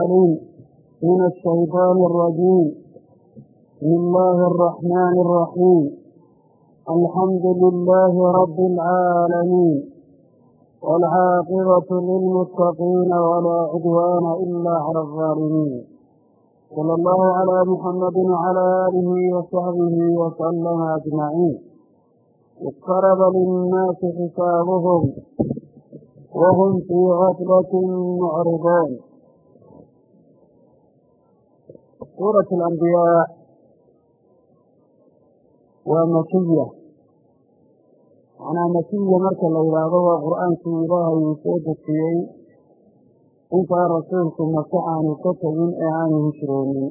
الحليم من الشيطان الرجيم بسم الله الرحمن الرحيم الحمد لله رب العالمين والعاقبة للمتقين ولا عدوان إلا على الظالمين صلى الله على محمد وعلى آله وصحبه وسلم أجمعين اقترب للناس حسابهم وهم في غفلة معرضون suuraة اlambiyaa waa makiya macnaa makiya marka la yidhaahdo waa qur'aankii ilaahay uu soo dejiyey intaa rasuulku maka aanu ka tegin ee aanu hijroonin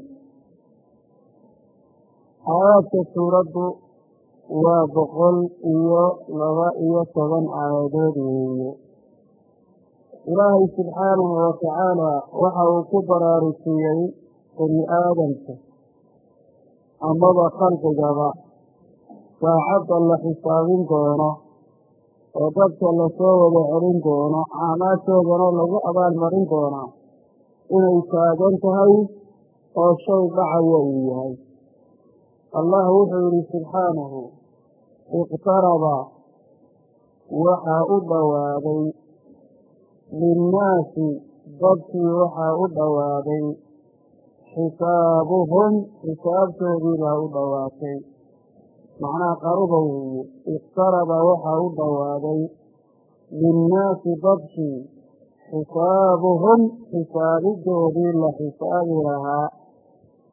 aayaadka suuraddu waa boqol iyo laba iyo toban aayadood weeye ilaahay subxaanahu watacaala waxa uu ku baraarujiyey bani aadamka amaba khalqigaba saacadda la xisaabin doono oo dadka la soo wada celin doono acmaashoodana lagu abaalmarin doonaa inay taagan tahay oo shay dhacaya uu yahay. Allah wuxuu yidhi subxaanahu iqtaraba waxaa u dhowaaday linnaasi dadkii waxaa u dhowaaday xisaabuhum xisaabtoodii baa u dhowaatay macnaha qaruba weeye iqtaraba waxaa u dhowaaday linnaasi dadkii xisaabuhum xisaabidoodii la xisaabi lahaa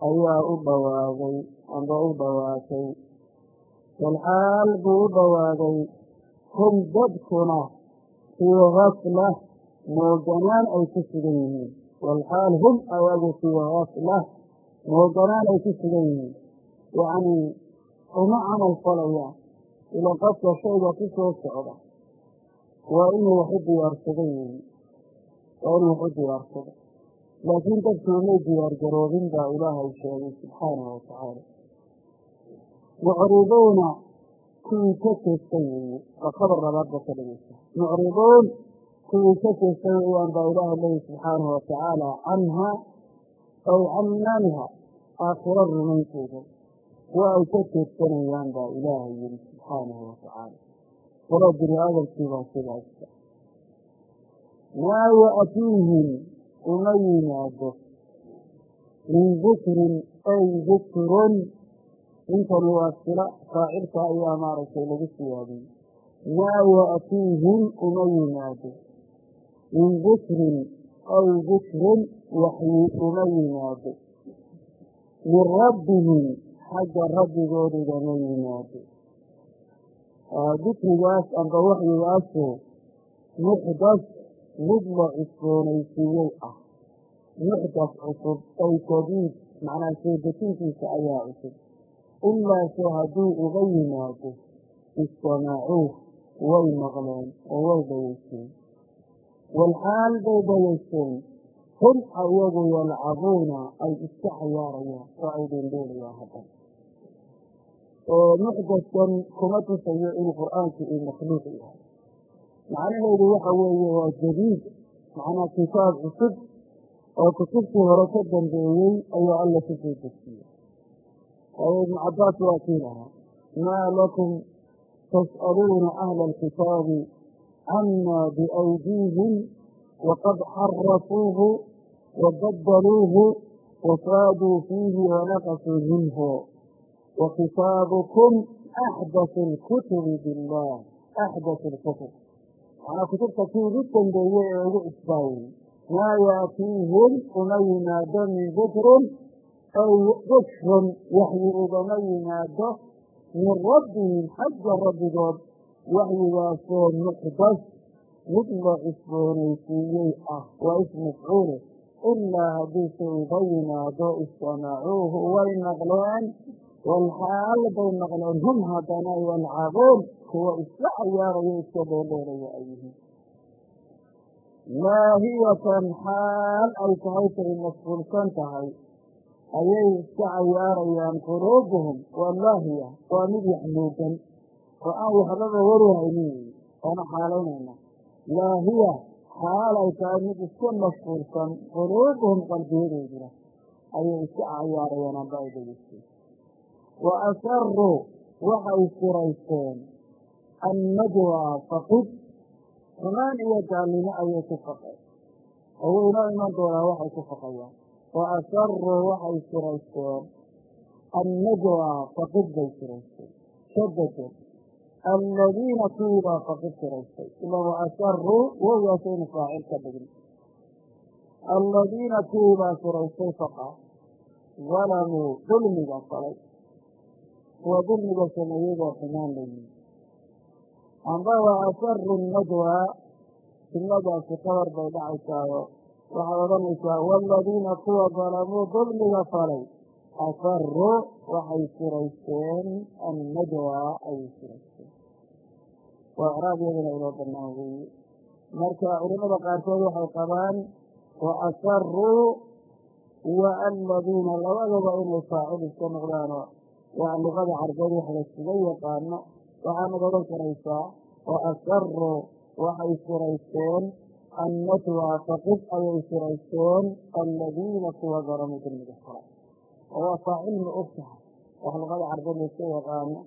ayaa u dhowaaday amba u dhowaatay walxaal buu u dhowaaday hum dadkuna fii gafla mooganaan ay ku sugan yihiin walxaal hum ayagu fii gafla mooganaan ay ku sugan yihiin yacnii uma camal falayaan ila qofka shayga ku soo socda waa inuu wax u diyaarsado weeye waa inuu wax u diyaarsado laakiin dadkii may diyaargaroobin baa ilaahay sheegay subxaanahu watacaala mucriduuna kuwii ka jeestay weeye waa khabar labaad ba ka dhigaysa mucriduun kuwii ka jeestay weeyaan baa ilaahay leeyi subxaanahu watacaala canha aw can imaaniha aakhiro rumaynteeda. Waa ay ka jeedsanayaan baa ilaahay yidhi subxaanahu watacaala walow bini aadamkiibaa sidaasa maa ya'tiihim uma yimaado min dikrin ay dikrun intani waa sila faacilka ayaa maaragtay lagu siyaadiyey maa ya'tiihim uma yimaado min dikrin ay dikrun waxyi uma yimaado. Min rabbihim xagga rabbigoodagama yimaado. Dikrigaas amba waxyigaasoo muxdas mid la cusboonaysiiyey ah. Muxdas cusub ay jadiid macnaa soo dejintiisa ayaa cusub. Ilaase hadduu uga yimaado istamaacuuh way maqleen oo way dhageysteen walxaal bay dhageysteen hum ayagu yalcabuuna ay iska cayaarayaan. Oo ay dhendheelayaan haddan oo muxdaskan kuma tusayo in qur'aanku uu makhluuq yahay. Macnaheedu waxa weeye waa jadiid macnaa kitaab cusub oo kutubtii hore ka dambeeyey ayaa alla ku soo dejiyey. Waayo ibnu cabbaas waa kii lahaa maa lakum tas'aluuna ahla alkitaabi cama biaydiihim waqad xarafuuhu wabadaluuhu wasaaduu fiihi wanaqasuu minhu wa kitaabukum axdathu lkutubi billah axdathu lkutub macnaa kutubta kii ugu dambeeyey ee ugu cusbaayey maa yaatiihim uma yimaado min dikrin ay dikrun waxyi ugama yimaado min rabbihim xagga rabbigood waxyigaasoo muxdas mid la cusboonaysiiyey ah waa ismafcuule ilaa haddiise uga yimaado istamacuuhu way maqleen walxaal bay maqleen hum haddana yalcabuun kuwa iska cayaaraya iska dheerdheeraya ay yihiin laahiyatan xaal ay tahay tay mashquulsan tahay ayay iska cayaarayaan quluubuhum waa laahiya waa mid yaxmuugan oo aan waxbaba warihaynin waana xaalaynayna laahiya xaalay tahay mid iska mashquulsan quluubuhum qalbiyadooduna ayay iska cayaarayeen amba ay dhegeysteen wa asaruu waxay siraysteen annajwa faqid xumaan iyo gaalnimo ayay ku faqeen. Oo inoo iman doonaa waxay ku faqayaan. Wa asaruu waxay siraysteen annajwa faqid bay siraysteen shadaded aladiina kuwiibaa faqid siraystay ila wa asaruu wogaasaynu faacil ka dhigin aladiina kuwiibaa siraystay faqa dalamuu dulmiga falay kuwa dulmiga sameeyeyoo xumaan layihi amba wa asaru najwa jumladaasi kabar bay dhacaysaayo waxaad odhanaysaa waaladiina kuwa dalamuu dulmiga falay asaruu waxay siraysteen annajwa ayay siraysteen waa icraab yadana inoo banaan weeye marka culimada qaarkood waxay qabaan wa asaruu wa aladiina labadaba inay faacil iska noqdaano waa luqada carbeed wax laysuga yaqaano. Waxaanad odhan karaysaa wa asaruu waxay siraysteen annajwa faqid ayay siraysteen aladiina kuwa dalamuu dulmiga fala oo waa faacil ma og tahay wax luqada carbeed layska yaqaano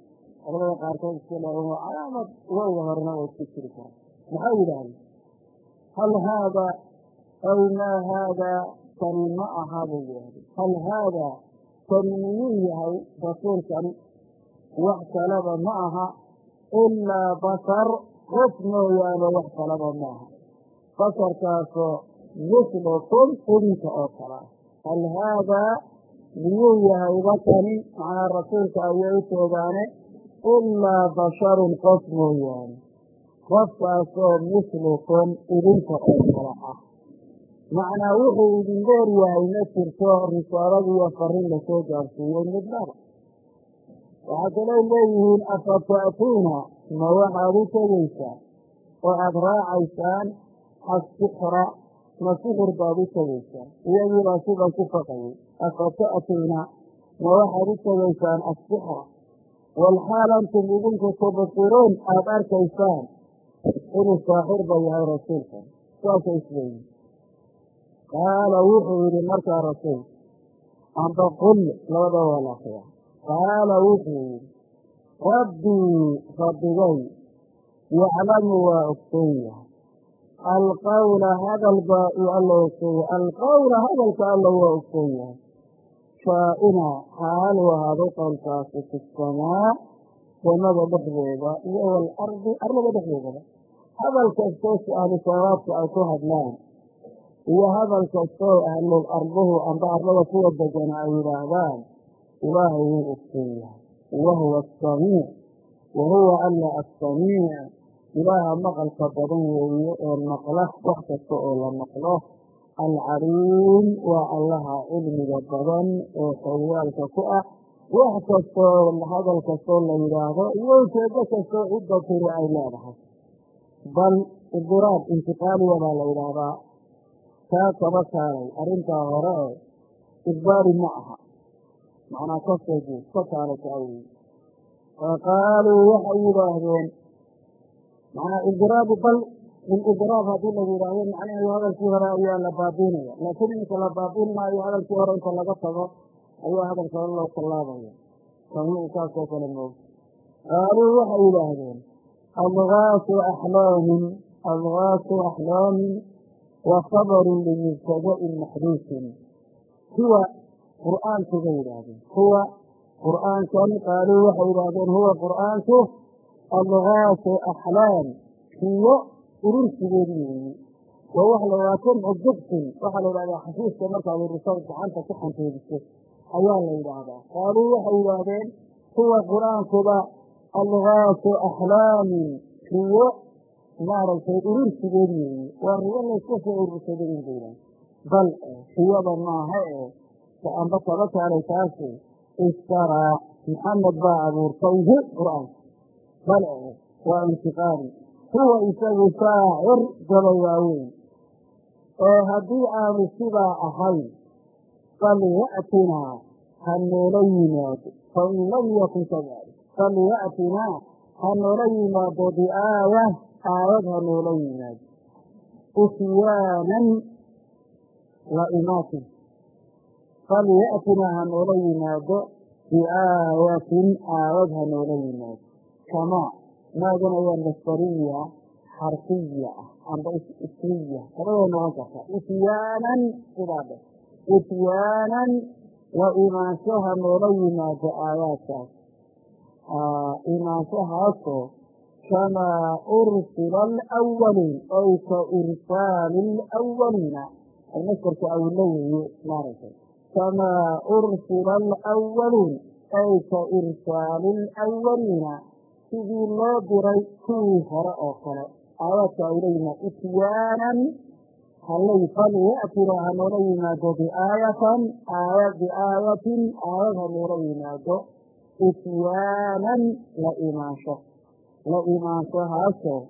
culamada qaarkood iska calaamad wowga horena waa isku jiri kara maxay yidhaahdeen hal haadaa aw maa haadaa kani ma aha bay yidhahdeen. Hal haadaa kani miyuu yahay rasuulkan wax kalaba ma aha ilaa basar qof mooyaane wax kalaba ma aha. Basarkaasoo mislukum idinka oo kala hal haadaa miyuu yahayba kani macnaa rasuulka ayay u toogaane ilaa basharun qof mooyaane qofkaasoo mislukum idinka oo kala ah macnaa wuxuu idin dheer yahay ma jirto risaalada iyo farin la soo gaarsiiyey midnaba waxaa kaloo leeyihiin afata'tuuna ma waxaad u tegaysaa oo aada raacaysaan asixra ma sixir baad u tegaysaan iyagiibaa sidan ku faqayay afata'tuuna ma waxaad u tegaysaan asixra walxaal antum idinku tubsiruun aada arkaysaan inuu saaxirba yahay rasuulkan saasay isleeyihin qaala wuxuu yidhi markaa rasuulku amba qul labada waa la akriya qaala wuxuu yidhi rabbii rabbigay yaclamu waa ogsoon yahay alqawla hadal baa uu alla ogsoon yahay alqawla hadalka alla waa ogsoon yahay faaina xaal u ahaaday qowlkaasi fi samaa samada dhexdeeda iyo walardi arlada dhexdeedaba hadal kastoo ahlu samawaadka ay ku hadlaan iyo hadal kastoo ahlul arduhu amba arlada kuwa degana ay yidhaahdaan ilaahay wuu ogsoon wahuwa asamiic wa huwa alla assamiic. Ilaaha maqalka badan weeye ee maqla wax kasta oo la maqlo alcaliim waa allaha cilmiga badan ee xogwaalka ku ah wax kastoo hadal kastoo la yidhaahdo iyo ujeedo kastoo cidda tiri ay leedahay bal idiraab intiqaaliya baa la yidhaahdaa taa kaba kaalay arrintaa hore ee idbaari ma aha macnaa ka soo jeed ka kaalay kaa wey wa qaaluu waxay yidhaahdeen macnaa idiraabu bal bilidraab haddii lagu yidhaahdo macnaheedu hadalkii hore ayaa la baabiinaya laakiin inta la baabiin maayo hadalkii hore inta laga tago ayaa hadalka hore loo tallaabaya. Saasoo kale moog qaaluu waxay yidhaahdeen adgaasu axlaamin adgaasu axlaamin wa khabarun limubtada'in maxduufin huwa qur'aanku bay yidhaahdeen huwa qur'aankan qaaluu waxay yidhaahdeen huwa qur'aanku adgaasu axlaam hiyo urursigeedi weeye waa waxa la yidhaha jamcu dugsin. Waxaa la yidhahdaa xafiiska markaad urusada gacanta ku xanteediso ayaa la yidhaahdaa qaaluu waxay yidhaahdeen huwa qur'aankuba algaasu axlaamin riyo maaragtay urursigeed weeye waa riyo layska soo urursaday in baydan bal riyada maaha ee amba kaba kaalay taasi istaraa maxamed baa abuurtay hu qur'aanka. Bal waa intiqaami huwa isagu shaacir gabay waaweyn. Ee haddii aanu sidaa ahayn falya'tinaa ha noola yimaado. Fain lam yakun kadalik. Falya'tinaa ha noola yimaado biaaya aayad ha noola yimaado. Isyaanan la imaatin. Falya'tina ha noola yimaado biaayatin aayad ha noola yimaado. Kamaa maadan ayaa masdariya xarfiya ah amba isriya labadoo noqon karta isyaanan sidaa dhe isyaanan la imaansho ha noola yimaado aayaadkaas imaanshahaasoo kamaa ursila alawaliin ay ka irsaali alawaliina almasdarka awilo weeye maaragtay. Kamaa ursila alawaliin ay ka irsaali alawaliina sidii loo diray kuwii hore oo kale. Aayaadka awla yimaad isyaanan hallay falya'tina ha noola yimaado biaayatan aaya biaayatin aayad ha noola yimaado isyaanan la imaansho. La imaanshahaasoo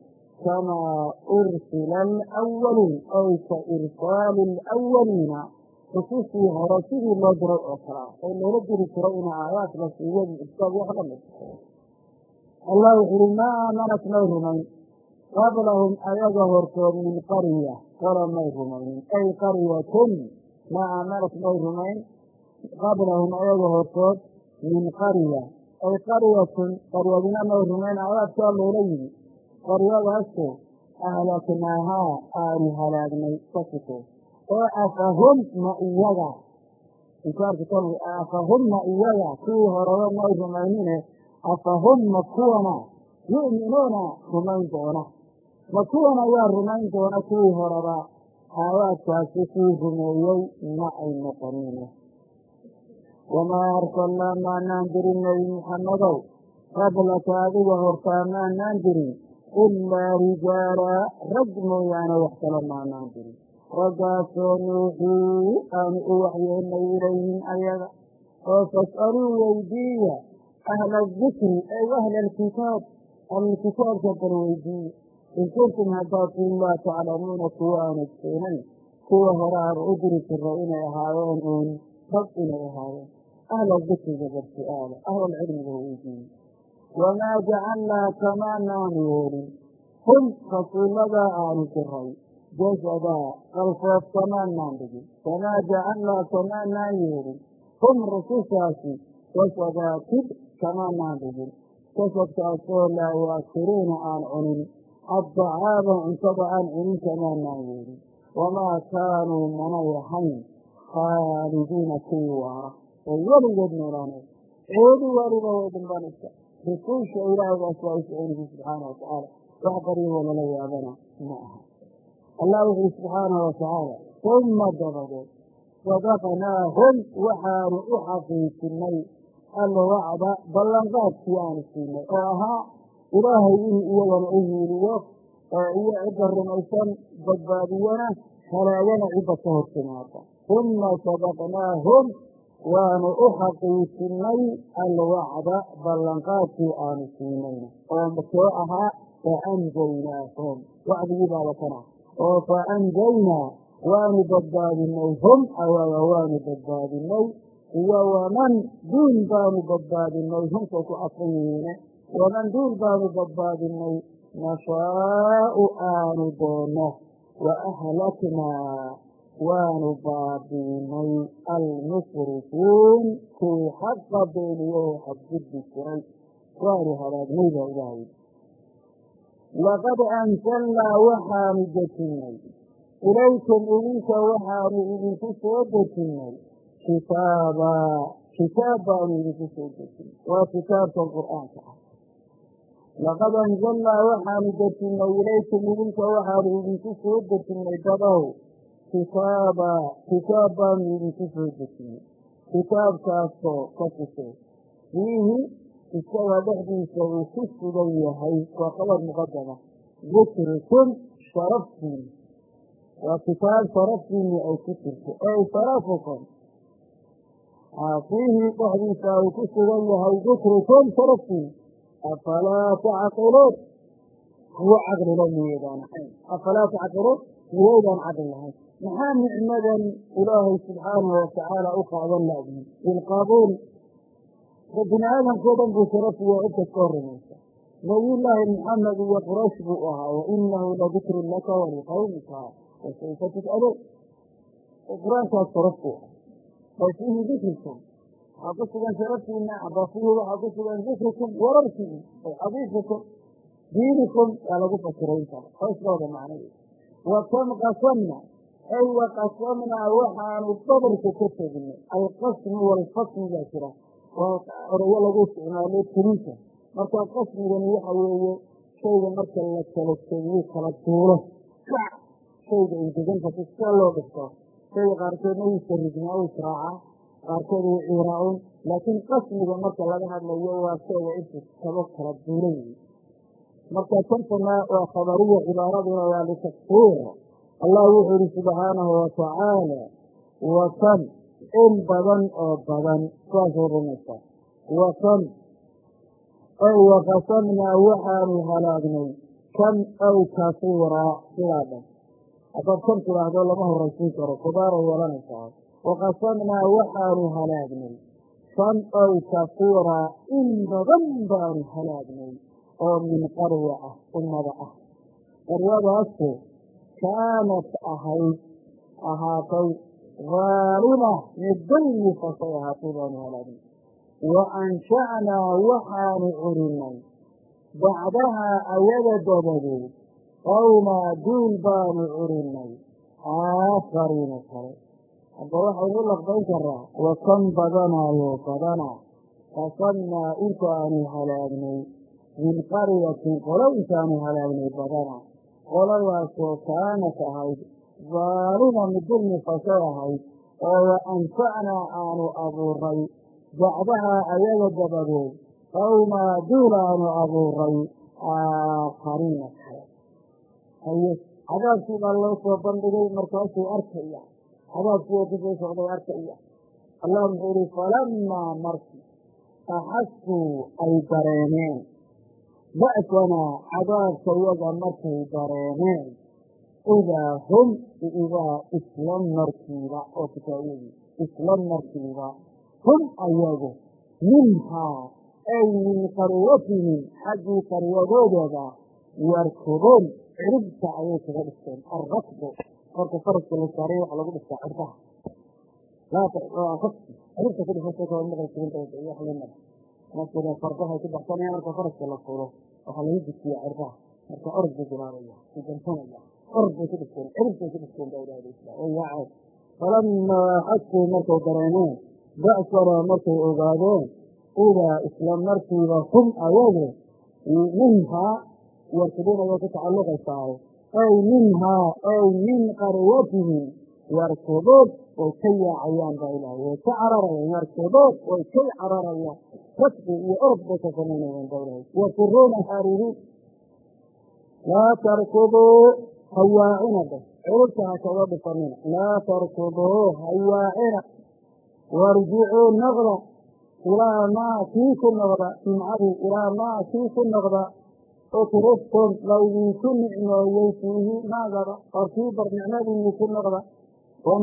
kamaa ursila alawaliin ay ka irsaali alawaliina xususii hore sidii loo diray oo kale oo loola diri jiro ina aayaad la siiyo irsaal wax la allah wuxu uhi maa aamanat may rumayn. Qablahum ayaga hortood min qarya qolo may rumaynin ay qaryatun maa aamanat may rumayn. Qablahum ayaga hortood min qarya ay qaryatun qaryadina may rumayn aayaadkaa loola yimi qaryadaasoo ahlaknaahaa aanu halaagnay ka sukoo oo afahum ma iyaga. Inkaarka kan afahum ma iyaga kuwii horeba may rumaynine afahum ma kuwana yu'minuuna rumayn doona ma kuwan ayaa rumayn doona kuwii horeba aayaadkaasi kii rumeeyey ma ay noqonine wamaa arsalnaa maanaan dirin nebi muxammadow qablaka adiga hortaa maanaan dirin ilaa rijaala rag mooyaane wax kale maanaan dirin raggaasoo nuuxii aanu u waxyoonay ilayhim ayaga oo fas'aluu weydiiya ahla adikri ay ahla alkitaab ahlulkitaabka bal weydiiya in kuntum haddaatiin laa taclamuuna kuwa aan ogsoonan kuwa hore aan diri jiro inay ahaayeen uun rag inay ahaayeen ahla dikriga bal su'aala ahlalcilmiga weydiiya wamaa jacalnaa kamaanaan yeelin hum rasuulladaa aanu diray jasadaa qalfoof kamaanaan dhigin kamaa jacalnaa kamaanaan yeelin hum rusushaasi jasadaa kamaanaan dhigin jasadkaasoo laa yaakiluuna aan cunin. Addacaaba cuntada aan cunin kamaanaan yeelin wamaa kaanuu manay ahayn khaalidiina kuwii waara. Oo weligood noolaanay. Ceedi weliba way dambanaysa rusuusha ilaahay baas waa soconaysa subxaana watacaala wax baryahoo lala yaabana ma aha. Allah wuxuui subxaanahu watacaala uma dabadeed sadaqnaahum waxaanu u xaqiijinay alwacda ballanqaadkii aanu siinay oo ahaa ilaahay inuu iyagana u hiiliyo oo iyo cidda rumaysan badbaadiyana halaagana cidda ka hor timaada uma sadaqnaahum waanu u xaqiijinay alwacda ballanqaadkii aanu siinayna oo makoo ahaa? Faanjaynaahum wacdigii baaba kana oo faanjaynaa waanu badbaadinay. Hum awaaga waanu badbaadinay iyo waman duul baanu badbaadinay humkay ku cadfan yihiine waman duul baanu badbaadinay nashaau aanu doono. Wa ahlaknaa waanu baabiinay almusrifiin kuwii xaqa beeniyaho xadgudbi jiray waanu halaagnay baa ilaahay. Laqad anzalnaa waxaanu dejinnay ilaykum idinka waxaanu idinku soo dejinnay kitaaba kitaab baanu idinku soo dejinnay waa kitaabkan qur'aanka ah. Laqad anzalnaa waxaanu dejinnay ilaykum idinka waxaanu idinku soo dejinnay dadow kitaaba kitaab baanu idinku soo dejinnay kitaabkaasoo ka sisay fiihi isaga dhexdiisa uu ku sugan yahay waa khabar muqadama dikrikum sharaftiini waa kitaab sharaftiini ay ku jirto. Ey sharafukum fiihi dhexdiisa uu ku sugan yahay dikrikum sharaftiini afalaa tacqiluun kuwo caqlila miyaydaan ahayn afalaa tacqiluun miyaydaan caqli lahayn maxaa nicmadan ilaahay subxaanahu watacaala u qaadan laadiin bilqabuul bini aadamkao dhan buu sharafiya cid kastoo rumaysa nabiyullaahi maxamed iyo quraysh buu ahaa wa inahu ladikrun laka waliqawmika wasawfa tus'aluun qur'aankaas sharaf buu ahaa fiihi dikrikum waxaa ku sugan sharaftiina aba fiihi waxaa ku sugan dikrikum wararkiina ay xadiifikum diinikum waa lagu fasiray intaa hooslooda macnadeeda wa kam qasamna ay wa qasamnaa waxaanu dabarka ka tegnay. Alqasmu waalfasmu baa jira. Waa erayo lagu isticmaalo tirinta marka qasmigani waxa weeye shayga marka la kala tegiyuu kala duulo shayga ingeganta si sia loo dhifto shayga qaarkoodna wuu sarigmaa u israacaa qaarkood wuu ciiraaun laakiin qasmiga marka laga hadlayo waa shayga intu kaba kala duulo wey marka tantana waa khabariya cibaaraduna waa litakfiir allah wuxuu yihi subxaanahu watacaala wakan in badan oo badan. Saasay rumaysaa. Wakan ow waqasamnaa waxaanu halaagnay kan ow kasiiraa sidaa dhan haddaad kan tidhaahdo lama horaysiin karo kubaaray yeelanaysaa waqasamnaa waxaanu halaagnay kan ow kasiiraa in badan baanu halaagnay oo min qarya ah ummada ah qaryadaasu kaanat ahayd ahaatay haalima mid dulmi fasay ahaatay baanu halaagnay wa ansha'naa waxaanu curinay bacdahaa ayada dabadeed qowmaa duul baanu curinay aakhariina kale. Hadda waxaynu laqbayn karaa wa kan badanaayo badanaa qasamnaa intaanu halaagnay min qaryatin qolo intaanu halaagnay badanaa qoladaasoo kaanat ahayd haalima mid dulmi fasay ahayd oo wa ansha'naa aanu abuuray. Bacdahaa ayaga dabadeed qowmaa duul aanu abuuray. Aakhariina haye cadaabkii baa loo soo bandhigay markaasuu arkaya cadaabkii oo ka soo socday arkaya allah muxuu ihi falamaa markii axasuu ay dareemeen ba'sanaa cadaabka yaga markay dareemeen idaa hum idaa isla markiiba oo kitaabiyadii isla markiiba hum ayagu minhaa ay min qaryatihim xaggii qaryadoodooda yarkubuun ciribta ayay kaga dhigteen alrakbu marka faraska la saaray waxa lagu dhigtaa cirbaha ciribta ku dhisatamaqalsida markada fardahay ku baxsanaya marka faraska la furo waxaa lagu dujiya cirbaha marka orod bilaabaya u gansanaya. Orod bay ku dhigteen ciribtay ku dhigteen baa falamaa xasuu markay dareemeen ba'sanaa markay ogaadeen idaa isla markiiba hum ayagu minhaa yarkubuun ayay ku tacalluqaysaa ay minhaa ay min qaryatihim yarkubuun way ka yaacayaan baa ilahay way ka cararayaan. Yarkubuun way kay cararayaan. Rasbi iyo orod bay ka samaynayaan baa ilahay yafiruuna haaribiin laa tarkubuu hawaacina dhe ciribta ha kaga dhifanina. Laa tarkubuu hawaacina warjicuu noqda. Ilaa maa kii ku noqda. Jimcadii ilaa maa kii ku noqda utriftum laydinku nicmeeyey fiihi maagaba or kii bar nicmadiinii ku noqda wa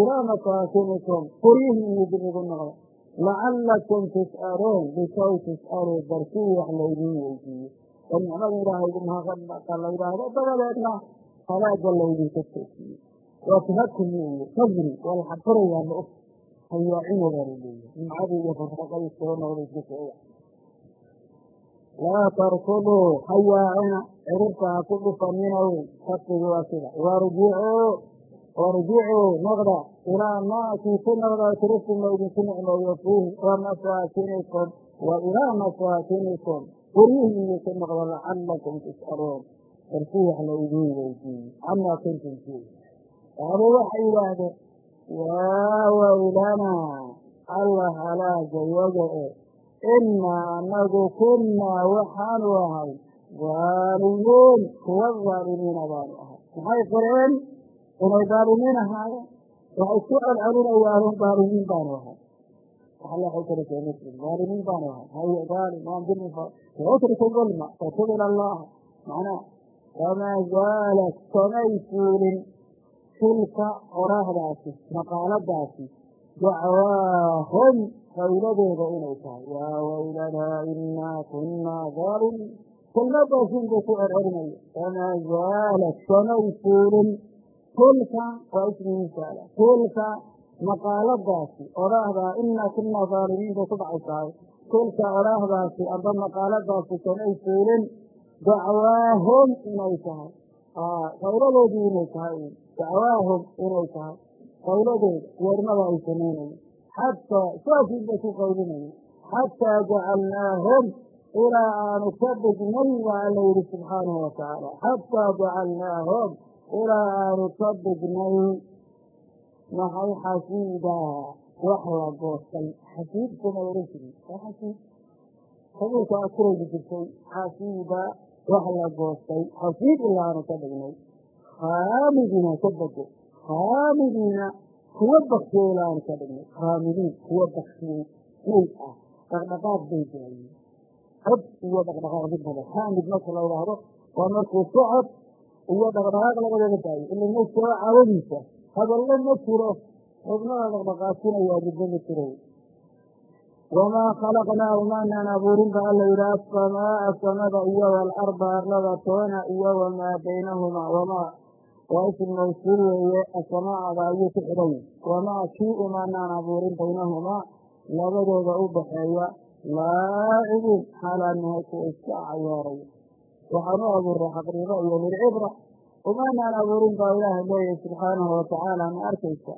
ilaa masaakinikum quryihiinii dib ugu noqda lacallakum tus'aluun bikay tus'aluu barkii wax laydin weydiiyo oo nicmada ilaahaygu mahaqaqa la yidhaahdo dabadeedna halaaga laydinka toosiiyo waa tahakumi weeye sabri waa la xabirayaa ma og hayaacina baa laleeyahy nimcadii iyo farraqadii soo noqday duseeya laa tarkuduu hayaacina ciribta ha ku dhufanina wey sabtigi waa sida. Warjicuu warjicuu noqda ilaa maakii ku noqda tiriftum laydinku nicmeeyo fiihi wa masaakinikum wa ilaa masaakinikum guryihiinii ku noqda lacalakum tus'aluun barkii wax la idiin weydiiyey camaa kuntum fii qaalo waxay yidhaahdeen yaa waylanaa alla halaaga yaga e innaa anagu kunnaa waxaanu ahay dhaalimiin kuwa dhaalimiina baanu ahay maxay qoreen inay dhaalimiin ahaayeen waxay ku celcelinayaanun dhaalimiin baanu ahay dhaalimiin baanu ahay haye dhaalim waan dimi utruku dulma fatub ila allah macnaa wamaa zaalat kamay fuulin tilka qoraahdaasi maqaaladaasi dacwaahum qayladooda inay tahay. Yaa waylanaa inaa kunaa daalimiin kelmadaasin buu ku cercelinaya famaa zaalat kamay fuulin. Tilka waa ismi misaala tilka maqaaladaasi odhaahdaa inaa kunaa daalimiin bay ku dhacaysahay tilka odhaahdaasi amba maqaaladaasi kamay fuulin. Dacwaahum inay tahay. Qayladoodii inay tahay. Dacwaahum inay tahay. Qayladooda weermada ay samaynayen xataa saasiin bay ku qaylinayen xataa jacalnaahum ilaa aanu ka dhignay baa alla yihi subxaanahu watacaala xataa jacalnaahum ilaa aanu ka dhignay maxay xasiidaa wax la goostay xasiidkuma odhan jirin waa xasiid sabuulka akuraydi jirtay xasiida wax la goostay xasiid ilaa aanu ka dhignay khaamidiina ka bego khaamidiina kuwa aanu ka dhignay khaamidiin kuwa baktiyey may ah dhaqdhaqaaq bay daayeen cod iyo dhaqdhaqaaq mid bada khaamid marka la idhaahdo waa markuu socod iyo dhaqdhaqaaq lagadaba daayo. Ila maskao cawadiisa. Hadallo ma jiro. Xubnada dhaqdhaqaajinayaa midba ma jiro. Wamaa khalaqnaahu maanaan abuurin ba alla yidhi asamaaa samada iyo waalarda arlada toona iyo wamaa baynahumaa wamaa waa ism mawsuul weeye asamaada ayuu ku xidhan wamaa kii umaanaan abuurin baynahumaa labadooda u dhaxeeya laacibiin xaalaan nahay kuwa iska cayaaraya waxaan u abuuray xaqribo iyo lilcibra umaanaan abuurin baa ilaahay leeyahay subxaanahu watacaala ma arkaysa.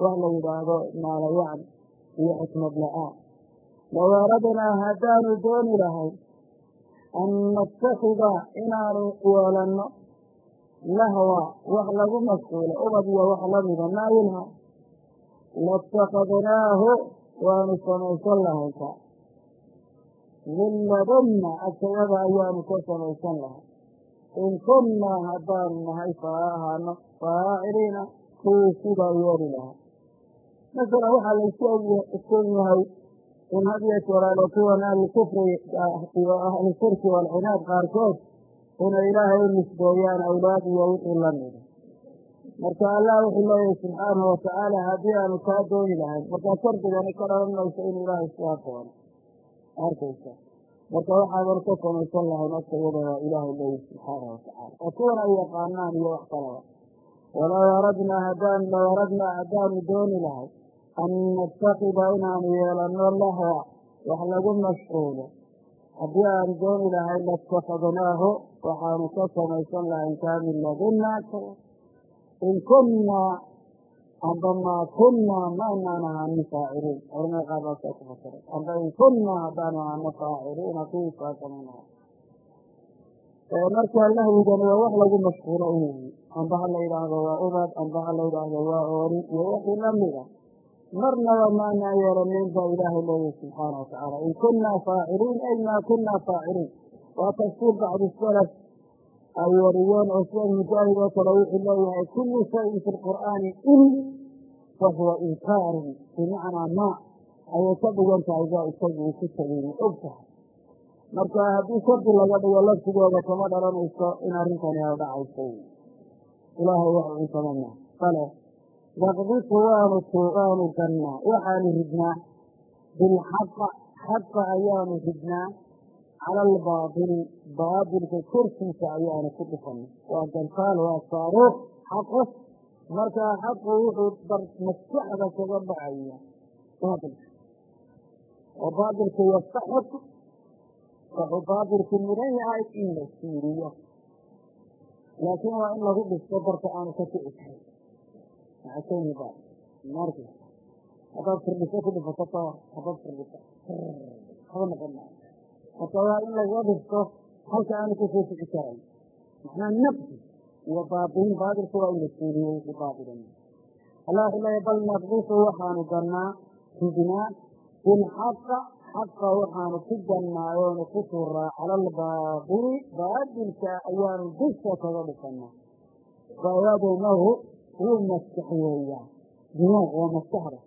Wax la yidhaahdo maalayacni iyo xikmad la'aan. Low aradnaa haddaanu dooni lahay an natakida inaanu yeelanno lahwa wax lagu mashquulo ubad iyo wax lamida maayilha latakadnaahu waanu samaysan lahaynta lilladunna agtayada ayaanu ka samaysan lahay in kunnaa haddaanu nahay faa faaciliina kuwii sidaa yeeli lahaa masalan waxaa laysu ogson yahay in had iyo jeraale kuwan ahlukufri iyo ahlishirki waalcinaad qaarkood inay ilaahay u nisbeeyaan awlaad iyo wixii lamida marka allah wuxuu leeyahay subxaanahu watacaala haddii aanu kaa dooni lahayn markaa shardigani ka dhalan mayso inuu ilaahay sidaa doono arkaysa. Marka waxaadan ka samaysan lahayn agta iyada waa ilaahay leeyahy subxaanahu watacaala oo kuwan ay yaqaanaan iyo wax kalaba walow aradnaa haddaan low aradnaa haddaanu dooni lahay an natakida inaanu yeelanno lahwa wax lagu mashquulo. Haddii aan dooni lahay latakadnaahu waxaanu ka samaysan lahayn kaamil ladunna in kunnaa amba maa kunnaa maanaan ahaani faaciliin culamada qaar ku fasiray amba in kunnaa haddaanu ahaano faaciliina kuwii saa samayn lahwigani waa wax lagu mashquulo uweyi amba ha la yidhaahdo waa ubad amba ha la yidhaahdo waa oori iyo wixii lamida marnaba maanaa yeelanin baa ilaahay leeyahy subxaana watacaala in kunnaa faaciliin ay maa kunnaa faaciliin waa tafsiir bacdi salaf wariyeen oo sida mujaahid oo kale wuxuu leeyahay kullu shayin fi lqur'aani in fahuwa inkaarun bimacnaa maa ayay ka dhigan tahay baa isagu uu ku tageeyey og tahay. Marka haddii shardi laga dhigo laftigooda kama dhalanayso in arrintani ay dhacayso. Ilaahay wax cuntamana bale naqdiku waanu waanu gannaa waxaanu ridnaa bilxaqa xaqa ayaanu ridnaa cala albaatili baatilka korkiisa ayaanu ku dhufana waa gantaal waa saaruuq xaqo markaa xaqu wuxuu maskaxda kaga dhacaya baatilka oo baatilka yastaxaq wuxuu baatilku mudan yahay in la suuriyo laakiin waa in lagu dhisto darka aanu ka kici karin maxakeni ba marka haddaad firdhiso ku dhifato ka haddaad firdhiso haba noqon maayo marka waa in laga dhisto halka aanu ka soo kici karay macnaa naqdi iyo baatilin baatilka waa in la baatilan allah wuxuu bal naqdisu waxaanu gannaa ridnaa bilxaqa xaqa waxaanu ku gannaa oonu ku turaa cala albaatili baatilka ayaanu dusha kaga dhisanaa fayadumahu wuu maskaxweeyaa dimaaq waa maskaxda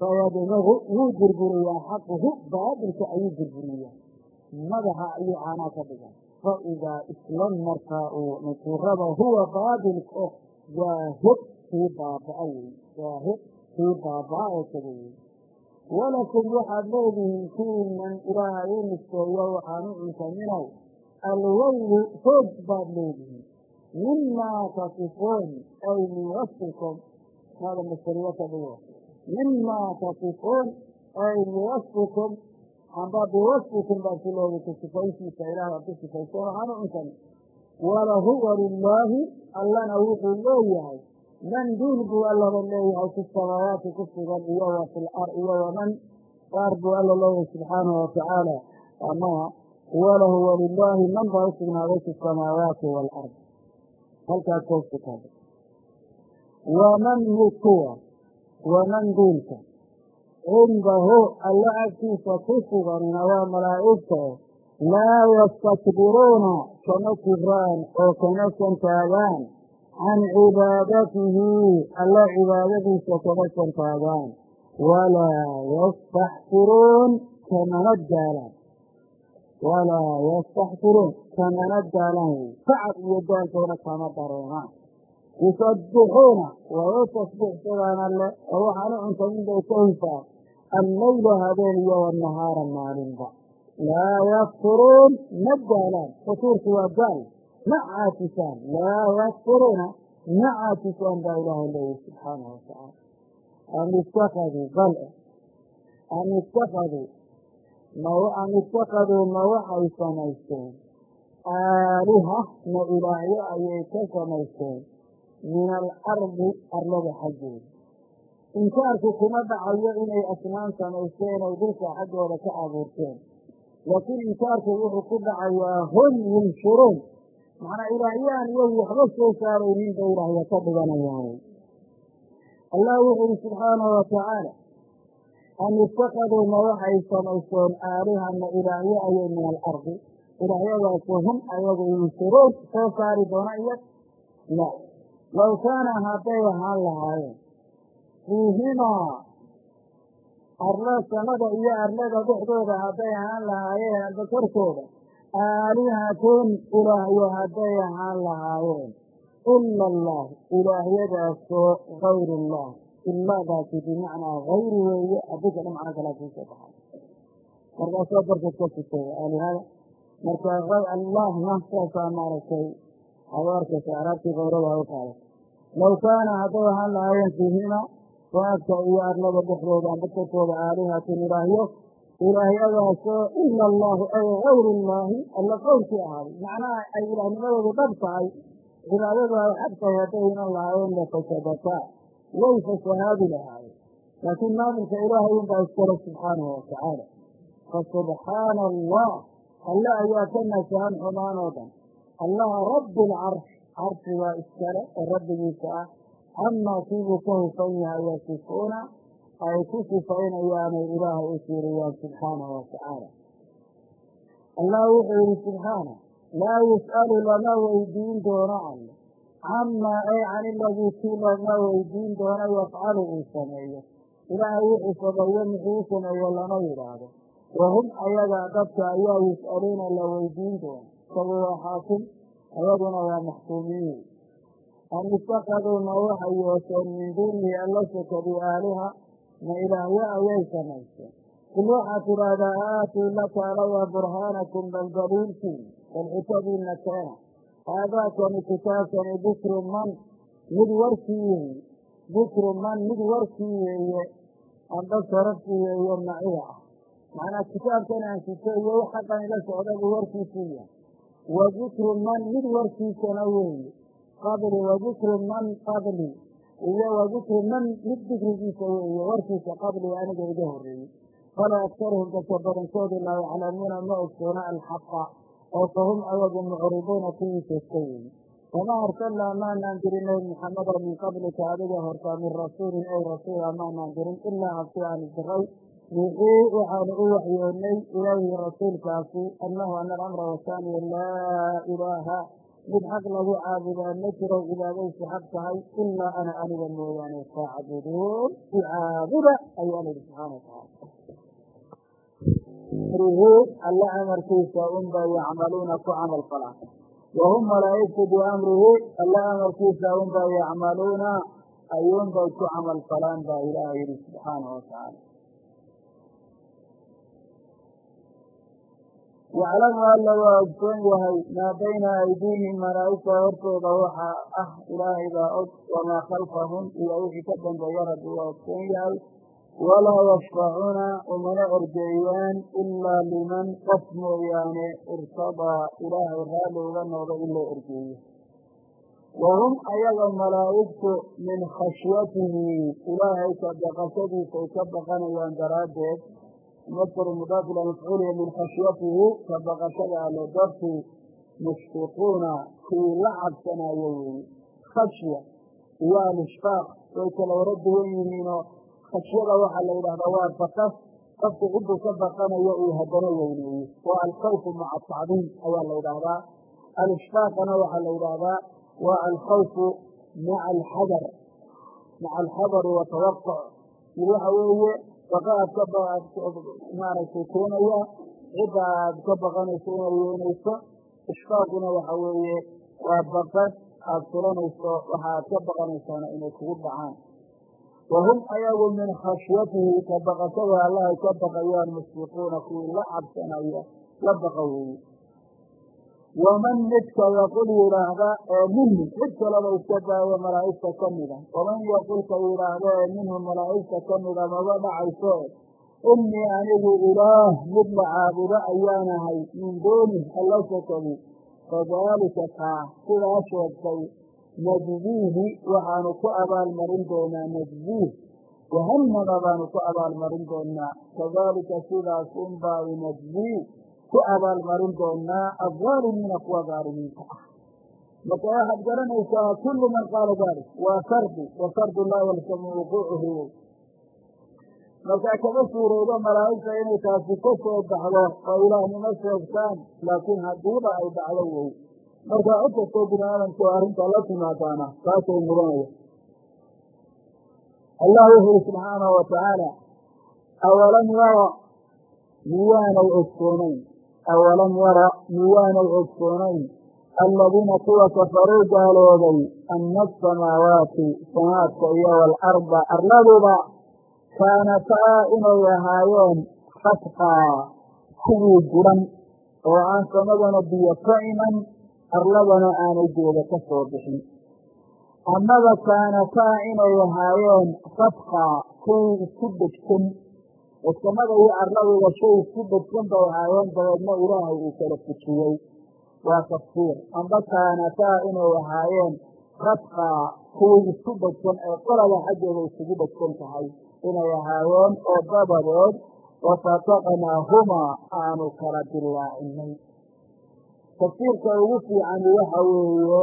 fayadumahu wuu burburiyaa xaquhu baatilka ayuu burburiyaa madaxa ayuu caanaa ka dhiga fa idaa isla markaa uu nusurada huwa baatilka waahid kii baaba-a wey waahid kii baabaa oo kada wey walakum waxaad leedihiin kuwiinan ilaahay u nisbeeyo waxaanu cuntaminow alwaylu hoog baad leedihiin. Mimaa tasifuun ay min wasfikum maada masariyo ka mimaa tasifuun ay biwasfikum amba biwasfikum baad ku leedi ku sifayntiisa ilahay aad ku sifayseen waxaanu cuntamin walahu walilaahi allana wuxuu leeyahay. Man duul buu allaba leeyahay fi samaawaati ku sugan iyo wa fi lar iyo waman qaar buu alla leeyahay subxaanahu watacaala ama walahu walilaahi man baa usugnaaday fi samaawaati waalard halkaas koosutaada waman kuwa waman duulka cindahu alla agtiisa ku suganina waa malaa'igta. Laa yastakbiruuna kama kiraan oo kama santaagaan. Can cibaadatihi alla cibaadadiisa kama santaagaan. Walaa yastaxfiruun kamana daalaan walaa yastaxfiruun kamana daalaan wey sacab iyo daalkoona kama dareemaan. Yusabbixuuna way u tasbiixsadaan alle oo waxaanu cuntamin bay ka hifaan alleyla habeen iyo wanahaara maalinba laa yakfuruun ma daalaan futuurku waa daal ma caafisaan laa yakfuruuna ma caafisaan baa ilaahay leeyahy subxaanahu watacaala am itakaduu bal am itakaduu am ma waxay samaysteen aaliha ma ilaahyo ayay ka samaysteen min alardi arlada xaggeeda inkaarku kuma dhacayo inay asnaan samaysteen ay dhulka xaggooda ka abuurteen. Laakiin inkaarku wuxuu ku dhacayaa hum yunshuruun macnaa ilaahyaan iyagu waxba soo saaraynin bay ilaahya ka dhiganayaan. Allah wuxu uhi subxaanahu watacaala am itakaduu ma waxay samaysteen aalihana ilaahyo ayay min alardi ilaahyadaasu hum ayagu yunshuruun soo saari doona iyag la low kaana hadday ahaan lahaayeen fiihimaa arla samada iyo arlada dhexdooda hadday ahaan lahaayeen amba korkooda aalihatun ilaahyo hadday ahaan lahaayeen. Ila allah ilaahyadaasoo gayr illah ilaadaasi bimacnaa gayri weeye haddii kale macno kalaa kuusoo baxay. Markaasoo darteed ka sitay aalihada. Marka allahna saasaa maaragtay abaarkasa araabtii qayrada u qaaday. Low kaana hadday ahaan lahaayeen fiihima waagta iyo arlada dhexdooda amba korkooda ilaahyo ilaahyadaasoo ila allahu ay gayr illaahi alla qowlkii ahaaday. Macnaha ay ilaahnimadoodu dhab tahay cibaadadu ay xaq tahay hadday inan lahaayeen lafasadataa way fasahaadi lahaayeen. Laakiin maamulka ilaahay unbaa iskale subxaanahu watacaala fasubxaana allah alle ayaa ka nasahan xumaan oo dhan. Allaha rabbi alcarsh carshigaa iskale oo rabbigiisa ah amaa kiibuu ka hufan yahay yasifuuna ay ku sifaynayaanay ilaahay u tiiriyaan subxaanahu watacaala allah wuxuu yihi subxaana laa yus'alu lama weydiin doono alle camaa ay can iladii lama weydiin doono yafcalu uu sameeyo ilaahay wuxuu sameeyo muxuu sameeyo lama yidhaahdo wahum ayaga dadka ayaa yus'aluuna la weydiin doona isagu waa xaakim ayaguna waa maxkuumiyiin am ma waxay yeesheen min duunihi alla sakadi aaliha ma ilaahyo ayay samaysteen kul waxaad tidhaahdaa aatuu laka alaya burhaanakum bal daliilkiin bal xujadiina keena haadaakani kitaabkani dikru man mid warkii weeye dikru man mid warkii weeye amba sharafkii weeye maciga ah macnaa kitaabkan aan sito iyo xaqan ila socda buu warkiisuu yahay wa dikru man mid warkiisana weeye qabli wa dikru man qabli iyo wa dikru man mid dikrigiisa weeye warkiisa qabli aniga iga horreeyey falaa aktaruhum dadka badankoodu laa yaclamuuna ma ogsoona alxaqa oo fahum ayagu mucriduuna kuwii sheegta weeye wamaa arsalnaa maanaan dirin nabi maxameda min qablika adiga hortaa min rasuulin ay rasuula maanaan dirin ilaa habsi aan diray nuuxii waxaanu u waxyoonay ilayhi rasuulkaasi annahu ana alamra wasaaniya laa ilaaha mid xaq lagu caabudaa ma jiro cibaadaysu xaq tahay ilaa ana aniga mooyaane faacbuduun icaabuda ayaan idhi subxaana watacaala amrihi alla amarkiisa unba yacmaluuna ku camal falaa wahum malaa'igtu biamrihi alla amarkiisa unba yacmaluuna ayuunbay ku camal falaan baa ilaaha yidhi subxaanahu watacaala yaclamu alla waa ogsoon yahay maa bayna aydiihim malaa'igta hortooda waxaa ah ilaahay baa og wamaa khalfahum iyo wixii ka dambeeya rabbi waa ogsoon yahay. Walaa yashfacuuna umana ergeeyaan ilaa liman qof mooyaane irtadaa ilaahay raalli uga noqdo in loo ergeeyo wahum ayaga malaa'igtu min khashyatihi ilaahay ka baqashadiisay ka baqanayaan daraaddeed masdaru mudaaf ila mafcuulihi min khashyatihi ka baqashada alle dartii mushfiquuna kuwii la cabsanaayo weeye khashya iyo alishfaaq way kala wara duwan yihiinoo khashyada waxaa la yidhahdaa waa baqas qofku cidduu ka baqanayo uu haddana weyneeyo waa alkhawfu maca tacdiim ayaa la yidhaahdaa alishfaaqana waxaa la yidhaahdaa waa alkhawfu maca alxadar maca alxadari watawaqoc iyo waxa weeye baqa aad ka maaragtay keenaya cidda aad ka baqanayso inay weynayso ishfaaquna waxa weeye waa baqas aad fulanayso waxa aad ka baqanaysaana inay kugu dhacaan. Wahum ayagu min khashyatihi ka baqashada allahay ka baqayaan mushfiquuna kuwii la cabsanaya la baqa weeye waman midka yaqul yidhaahda ee minhum cid kaleba iska daayo malaa'igta ka mida waman yaqulka yidhaahda ee minhum malaa'igta ka mida maba dhacayso innii anigu ilaah mid la caabudo ayaanahay min duunih alla sakadi fadaalika kaa sidaa sheegtay najziihi waxaanu ku abaalmarin doonaa najziih jahannama baanu ku abaalmarin doonaa kadaalika sidaas unbaa najzii ku abaalmarin doonaa alظaalimiina kuwa dhaalimiinta ah. Marka waxaad garanaysaa kullu man qaala dalik waa sardi wa sardu laa yalsamu wuquucuhu. Markaa kama suuroodo malaa'igta inay taasi ka soo baxdo oo ilaahnimo sheegtaan laakiin haddiiba ay dhacdo wey marka cid kastoo bini aadamku arrintaa la timaadaana taasay mudanaya allah wuxu uri subxaanahu watacaala awalam yara? Miyaanay ogsoonayn awalam yara miyaanay ogsoonayn aladiina kuwa kafaruu gaalooday ana asamaawaati samaadka iyo waalarda arladuba kaanataa inay ahaayeen fatqaa kuwii guran oo aan samadana biyo ka iman arladana aanay geeda ka soo bixin amaba kaanataa inay ahaayeen fatqaa kuwii isku dhegsan oo samada iyo arladuba shay isku dhegsan bay ahaayeen dabeedna ilaahay uu kala fujiyey waa tafsiir amba kaanataa inay ahaayeen fatqaa kuwii isku dhegsan ee qolada xaggeeda isugu dhegsan tahay. Inay ahaayeen oo dabadeed wafataqnaahumaa aanu kala dillaacinay tafsiirka ugu fiicani waxa weeye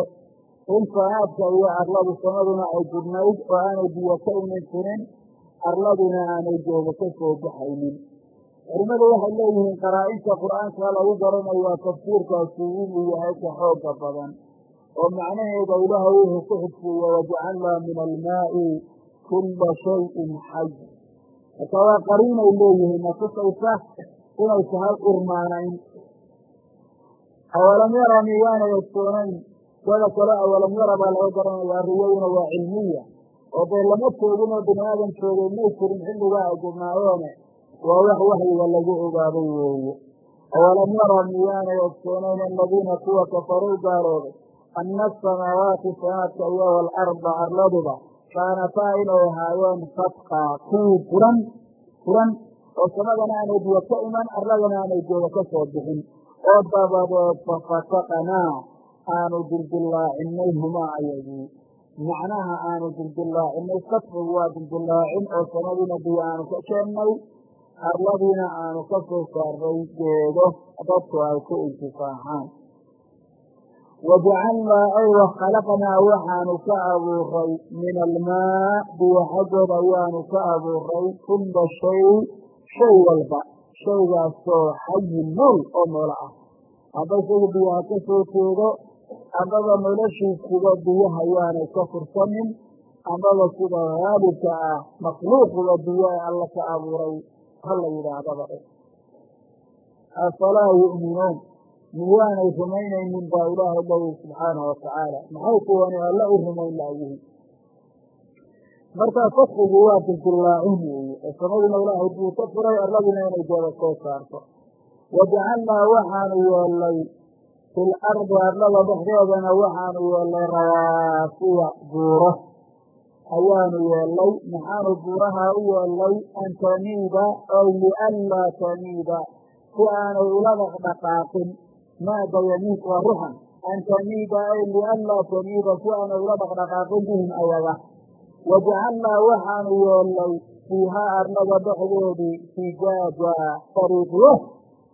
in sanaadka iyo arladu samaduna ay gudnayd oo aanay biyo ka iman jirin arladuna aanay jooga ka soo baxaynin. Culimadu waxay leeyihiin qaraa-inta qur'aanka lagu garanayaa tafsiirkaasi inuu yahay ka xooga badan oo macnaheeda ilaahay wuxuu ku xidsiiye wajacalnaa min almaa'i kulla shayin xay marka waa qariinay leeyihiin natusaysa inay tahay irmaanayn awalam yara miyaanay ogsoonayn sida kale awalam yara baa laga garanayaa riyaduna waa cilmiya oo dee lama joogin oo bini aadam joogay may jirin xilligaa ay waa wax waxyiga lagu ogaaday weeye. Awalam yara miyaanay ogsoonayn aladiina kuwa kafaruu gaalooday ana asamaawaati sanaadka iyo waalarda arladuba kaanataa inay ahaayeen fatqaa kuwii furan furan. Oo samadana aanay biyo ka iman arladana aanay jooga ka soo bixin. Oo dabadeed fafataqnaa aanu dildillaacinay humaa ayagii macnaha aanu dildillaacinay fatxigu waa dildillaacin oo samadiina biyo aanu ka keennay arladiina aanu ka soo saaray geedo dadku ay ku intifaacaan wajacalnaa ay wakhalaqnaa waxaanu ka abuuray min almaa biyo xaggood ayaanu ka abuuray kulla shay shay walba shaygaasoo xayin nool oo noolo ah. Hadda isagu biyaha ka soo jeedo amaba noloshiisuba biyaha yaanay ka fursanin amaba sida haalibka ah makhluuquba biyo ee alla ka abuuray hala yidhaahdaba afalaa yu'minuun miyaanay rumaynaynin baa ilaahay leeyihi subxaanahu watacaala maxay kuwani alla u rumayn laayihin markaa fatxigu waa dildillaacin weeye oo samaduna ilaahay buu ka furay arladuna inay dooda soo saarto. Wajacalnaa waxaanu yeelnay fil ardi arlada dhexdeedana waxaanu yeelnay rawaasiya buuro ayaanu yeelnay maxaanu buuraha u yeelnay an tamiida ow lianlaa tamiida si aanay ula dhaqdhaqaaqin maada yamiid waa ruxan an tamiida ay lianlaa tamiida si aanay ula dhaqdhaqaaqin bihim ayaga wajacalnaa waxaanu yeelnay fiihaa arlada dhexdeedii fijaaja fariiqyo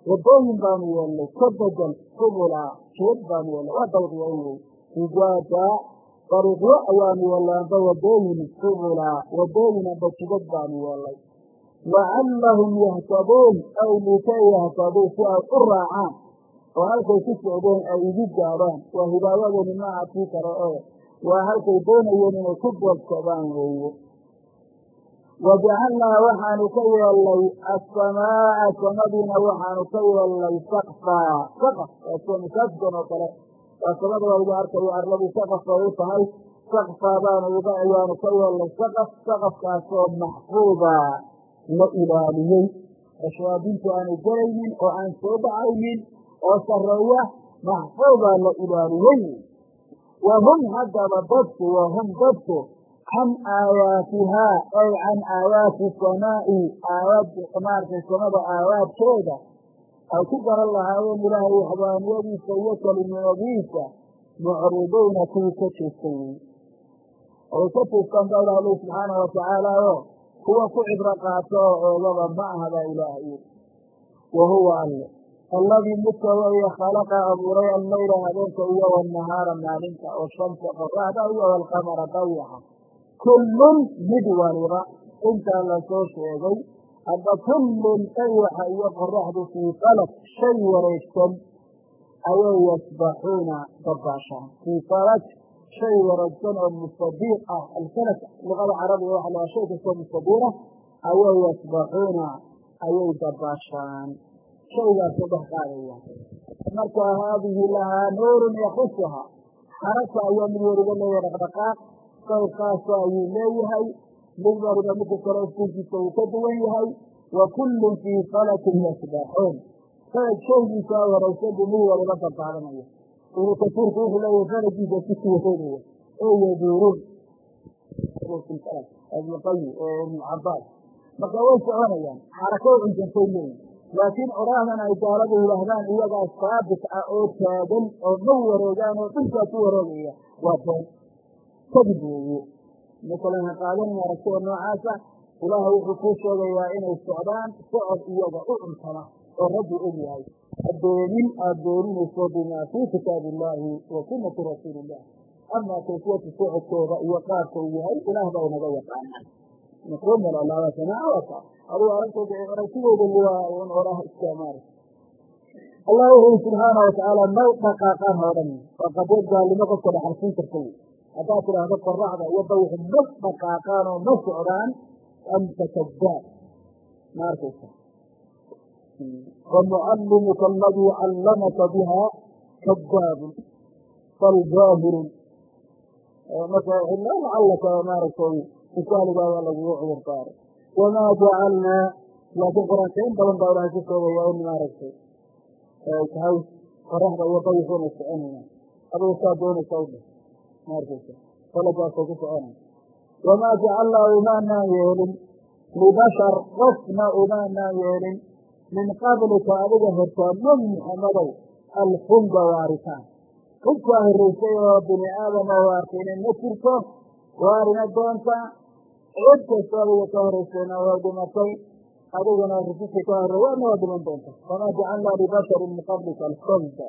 wadooyin baanu yeelnay ka bedel subula jeed baanu yeelnay waa dawqiya wey fijaaja dariiqyo ayaanu yeelnay amba wadooyin subula wadooyin amba jidad baanu yeelnay lacallahum yahtaduun aw likay yahtaduu si ay u raacaan oo halkay ku socdeen ay igu gaadhaan. Waa hidaayadani maaha tii kale ee waa halkay doonayeen inay ku boodsadaan weeye wajacalnaa waxaanu ka yeelnay assamaa'a samadiina waxaanu ka yeelnay sakfaa sida masaajidkan oo kale waa samada waa lagu arkayo arladii saqaf bay u tahay sakfaa baanu uga ayaanu ka yeelnay saqaf saqafkaasoo maxfuuda la ilaaliyey ashwaabintu aanu gelaynin oo aan soo dhacaynin oo sareeya maxfuuda la ilaaliyey wa hum haddaba dadku wa hum dadku can aayaatihaa ay can aayaati samaa'i aayad maaragtay samada aayaadkeeda ay ku garan lahaayeen ilaahay waxdaaniyadiisa iyo kelinimadiisa mucriduuna kuwii ka jeestay wey ka jeestaan baa ilah li subxaana watacaala oo kuwa ku cibro qaato oo eegaba ma aha baa ilaahay. Yiri wa huwa alle alladii midka weeye khalaqa abuuray allayla habeenka iyo wanahaara maalinta washamsa qoraxda iyo walqamara dayaxa kullun mid waliba. Intaa la soo sheegay hadda kullun dayaxa iyo qoraxdu fii falak shay wareegsan ayay yasbaxuuna dabaashaan. Fii falak shay wareegsan oo mustadiir ah alfalak luqada carabiga waxa lahaa shay kastoo mustadiira ayay yasbaxuuna ayay dabaashaan. Shaygaasoo dhex qaadaya. Marka haadihi lahaa nuurun yakusuha xarasa ayaa mid weliba leeyahay dhaqdhaqaaq sawrkaasoo ayuu leeyahay mid waliba midka kale iftiinkiisa uu ka duwan yahay wa kullun fii falakin yasbaxuun. Falak shaygiisa wareysadu mid waliba dabaalanaya ibnu kasiirku wuxuu leeyahay falagiisa sisi wareegaya ee yaduuruun ibnuqayim ibnu cabaas marka way soconayaan xarakay cuntantay leeyihiin laakiin oraahdan ay gaaladu yidhaahdaan iyagaa saabit ah oo taagan oo ma wareegaan oo dhulkaa ku wareegaya waa been kadib masalan ha qaadanin aragtida noocaasa ilaahay wuxuu kuu sheegayaa inay socdaan socod iyaga u cuntama oo rabbi og yahay adoonin aad dooninayso bimaa fii kitaabi illaahi wa sunnati rasuuli illah amaa kayfiyatu socodkooda iyo qaabka uu yahay ilaah baa inaga yaqaanaa. Aragtooda aragtidooda waa un oraah isticmaala allah wuxuu subxaana watacaala may dhaqaaqaan oo dhan waa qadeed gaalnimo qofka dhaxalsiin karta wey haddaad tidhaahdo qoraxda iyo dawxu ma dhaqaaqaan oo ma socdaan anta kadaab ma arkaysa wamucallimuka aladii callamaka biha kadaabun bal jaahilun marka lacallaka maaragtay isahligaa waa lagugu cudur wamaa jacalnaa laakiin qur'aanka in badan baa ilahay ku sheegaya in maaragtay ay tahay qoraxda iyo dayixuna soconayaan. Adigu saa doonaysa u ma arkaysa falagaasay ku soconaya wamaa jacalnaa umaanaan yeelin. Libashar qofna umaanaan yeelin. Min qablika adiga hortaa nebi muxammadow alkhulda waaritaan qofkaa horraysay oo bini aadama waartayna ma jirto waarina doonta. Cid kasta adiga ka horaysayna waa dhimatay adiguna rususha ka horey waadna waa min qablika alkhulda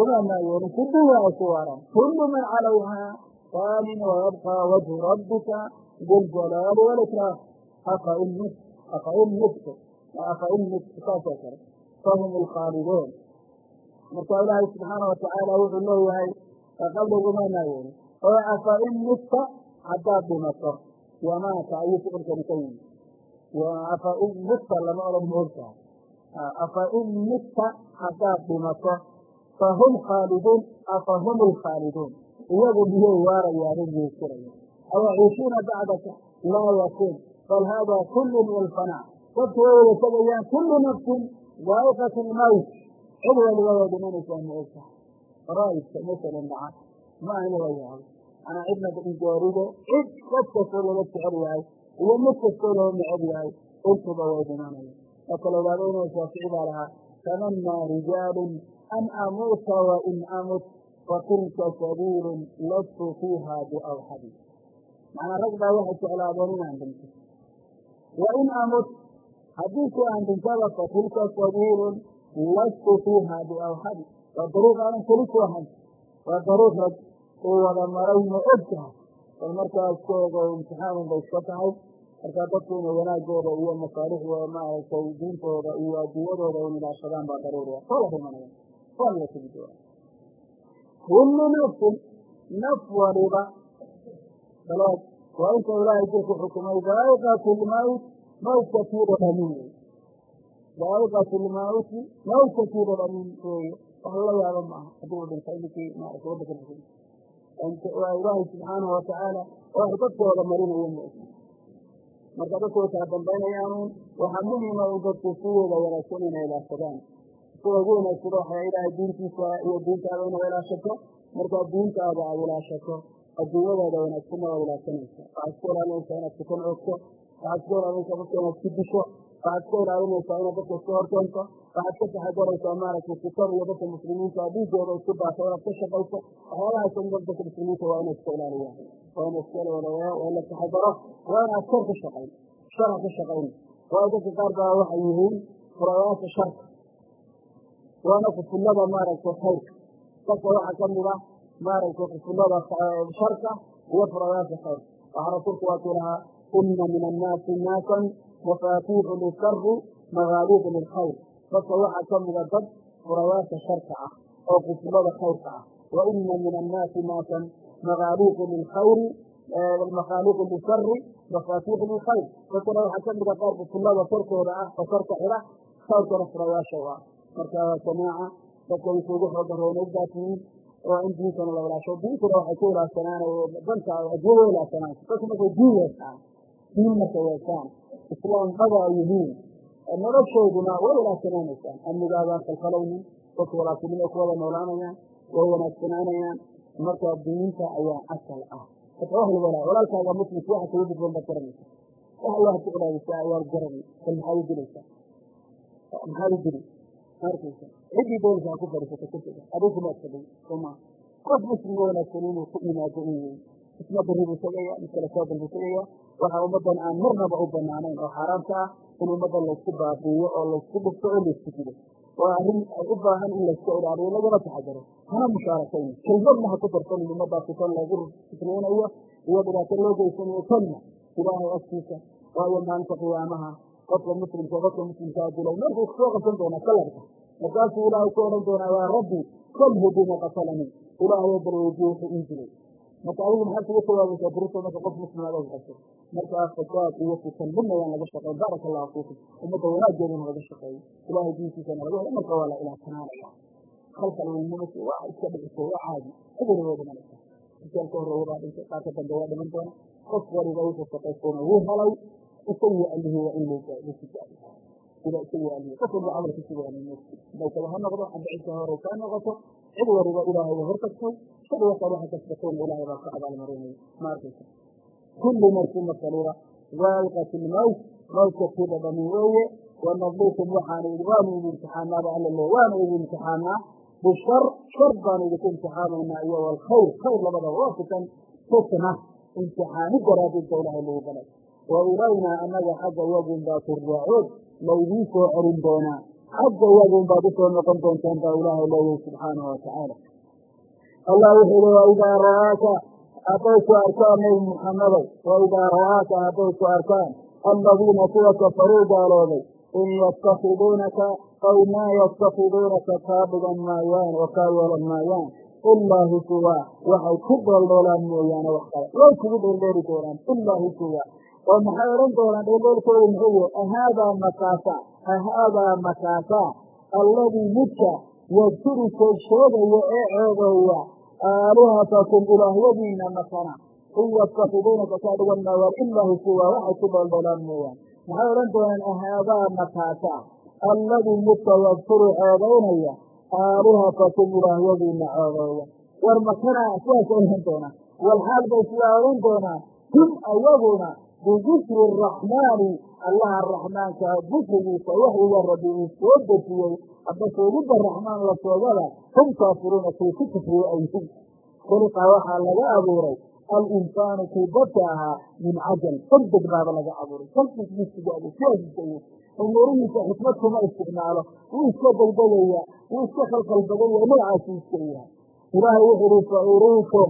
umaanaa yeelin kulluha ay ku waaraan kullu man calayhaa faanin wayabqى wajhu rabbika biljalaali walikraam afa in mit afa in mitu afa in mit saasoo kale fahum alkhaaliduun marka ilaahay subxaana watacaala wuxuu leeyahay qabligumaanaa yeelin oo afa in mitta haddaad dhimato wamaata ayuu ficilkani ka yimi afa in mitta lama odhan moogtaha afa in mitta haddaad dhimato fahum khaaliduun afa hum alkhaaliduun iyagu miyay waarayaano miyay jiraya aw yaciishuuna bacdaka laa yakuun bal haadaa kullu walfanaa dadku way wada tegayaan kullu nafsin daa'iqat lmawt cid waliba waa dhimanaysaa ma og tahay faraa'idka masalan dhaca ma ayna la yaabo anaa cidna igoorido cid dad kastoo laga jecel yahay iyo mid kastoo loo neceb yahay intuba way dhimanaya marka la idhahdo inuu shaafici baa lahaa rijaalun an amuuta wain amut fatilka sabiilun lastu fiiha biawxadi macnaa rag baa waxay jeclaadeen inaan dhinto wain amut haddii si aan dhintaba fatilka sabiilun lastu fiiha biawxadi waa dariiq aanan keli ku ahayn waa dariiq rag uu wada maray ma og tahay bal markaas ka ego imtixaanin bay iska tahay markaa dadku wanaagooda iyo masaalixdooda maaragtay diintooda iyo adduunyadooda in ilaashadaan baa daruuriya soo la dhimanaya waa la tegi doona kullu nafsin naf waliba baleed waa inta ilaahay dilku xukumay daa'iqatu lmawt mawtka tiida dhamin wey daa'iqatu lmawti mawtka tiida dhamin weeye wax la yaabo maaha haddii u dhintay ninkii maarata waddanka xukumay waa ilaahay subxaanahu watacaala wax dadkooda marinayo ma og marka dadku way kala dambaynayaanuun waxaa muhima in dadku sida ugu wanaagsado waxaa ilaahay diintiisa iyo diintaada inay ilaashato markaa diintaada aada ilaashato adduunyadaada wanaagsanna waad ilaashanaysa waxaad iska ilaalinaysaa inaad tukan oogto waxaad iska ilaalinaysaa dadka inaad ku disho. Waxaad iska ilaalinaysaa inaad dadka iska horkeento waxaad ka taxadaraysaa maaragtay fitan iyo dadka muslimiinta dhiigooda isku daato inaad ka shaqayso. Waxyaabahaas in dadka muslimiinta waa inay iska ilaaliyaan waa ina iska waa in la taxadaro waa inaad shar ka shaqayn shara ka shaqayn waayo dadka qaar baa waxay yihiin furayaasha sharka waana kufullada maaragtay khayrka dadka waxaa ka mid ah maaragtay kufullada sharka iyo furayaasha khayrka waxaa rasuulku waa kii lahaa ina min annaasi naasan mafaatiixu lishari magaaliiqu lilkhayr dadka waxaa kamida dad furayaasha sharka ah oo kufullada khayrka ah. Wa ina min annaasi naasan magaaliiqu lilkhayri makhaaliiqu lishari mafaatiixu lilkhayr dadkana waxaa kamida qaar kufullada sharkooda ah oo sharka xidha khayrkana furayaasha u ah marka waa jamaaca dadka isugu xooga roonayd baa tihiin oo in diintana la ilaasho diintuna waxay ku ilaashanaanay danta adduunya ilaashanaan dadku markay diin yeeshaan diin markay yeeshaan islaam dhaba ay yihiin. Noloshooduna way ilaashanaanaysaan amnigaadaan kalkalaynin dadku walaaltinimo ku wada noolaanayaan way wanaagsanaanayaan markaa diinta ayaa asal ah. Marka walaalkaaga muslimka waxa kaga gudban baad garanaysa wax allah ku ilaalisaa ayaad garanay bal maxaad u dilaysaa? Maxaad u dili arkaysa ciddii doonaysa ha ku fadhiisato kursiga adigu maad fadhiy soma. Qof muslim wanaagsan inuu ku yimaado in wey isma bari buu tegaya mid kale soo bal buu tegaya waxaa ummaddan aan marnaba u banaanayn oo xaaraamta ah in ummaddan laysku baabiiyo oo laysku dhufto oo laysku dido waa arrin ay u baahan in layska ilaaliyo lagana taxadaro. Hana mushaarakayn. Kelmadna ha ku darsanin ummaddaasi tan lagu fitnaynayo iyo dhibaato loo geysanayo tanna ilaahay agtiisa waayo maalinta qiyaamaha qofka muslimka qofka muslimkaa dilay markuu soo qabsan doonaa kalarka. Markaasuu ilaahay ku odhan doonaa yaa rabbi salhu bima qatalanii ilaahayo bal weydiye wuxuu ii dilay marka adigu maxaad kuga jawaabaysaa birito marka qof muslimaad og qabto? Markaa fasaad iyo fitan midna waan laga shaqeyn baaraka allahu fiikum. Ummadda wanaageedana laga shaqeeyo ilaahay diintiisana laga helo marka waa la ilaashanaanaya khalkal weynimasi waa iska dhiciso waa caadi. Cidina way dhimanaysaa risaalka horreeya baa dhintay qaarka dambe waa doona isagiyo alihi waa in baykaba ha noqdo cidka hore kaa noqoto cid waliba ilaahay ka lagu galay wa ilaynaa annaga xagga yagun baa turjaacuun laydiin soo celin doonaa. Xagga yagun baad u soo noqon doontaan baa ilaahay leeyahay subxaanahu watacaala allah wuxuu li waidaa ra'aaka hadday ku arkaan nebi muxammadow waidaa ra'aaka hadday ku arkaan alladiina kuwa kafaruu gaalooday in yastakiduunaka aw maa yastakiduunaka kaa dhigan maayaan oo kaa yeelan maayaan ilaa husuwa waxay ku dheeldheelaan mooyaane wax kale. Way doonaan ilaa husuwa oo maxay odhan doonaan dheeldheelkoodu muxuu yahy ahaadaa makaasa ahaadaa makaasa alladii midka yadkuru sheeg sheegaya ee ceebeeya aalihatakum ilaahyadiina makana in yattakiduunaka kaa dhigan maayaan ilaahi kuwa waxay ku dholdholaan mooyaan maxay odhan doonaan ahaadaa makaasa alladii midka yadkuru ceebaynaya aalihatakum ilaahyadiina ceebeeya war makanaa sidaas odhan doonaa walxaal bay sidaa odhan doonaan hum ayaguna bidikri araxmaani allaha raxmaankaa dikrigiisa waxyiga rabbi uu soo dejiyey. Hadda sheegidda raxmaan la sheegada hum kaafiruuna kii ku kufriye ayhin khuliqa waxaa laga abuuray alinsaanu kii dadka ahaa min cajal degdeg baaba laga abuuray kalkismisigaadu sidaasisay umuurihiisa xikmad kuma isticmaalo. Wuu iska degdegaya wuu iska khalkhalbadaya magacaasu iska yahay. Ilaahay wuxu uhi fa uriikum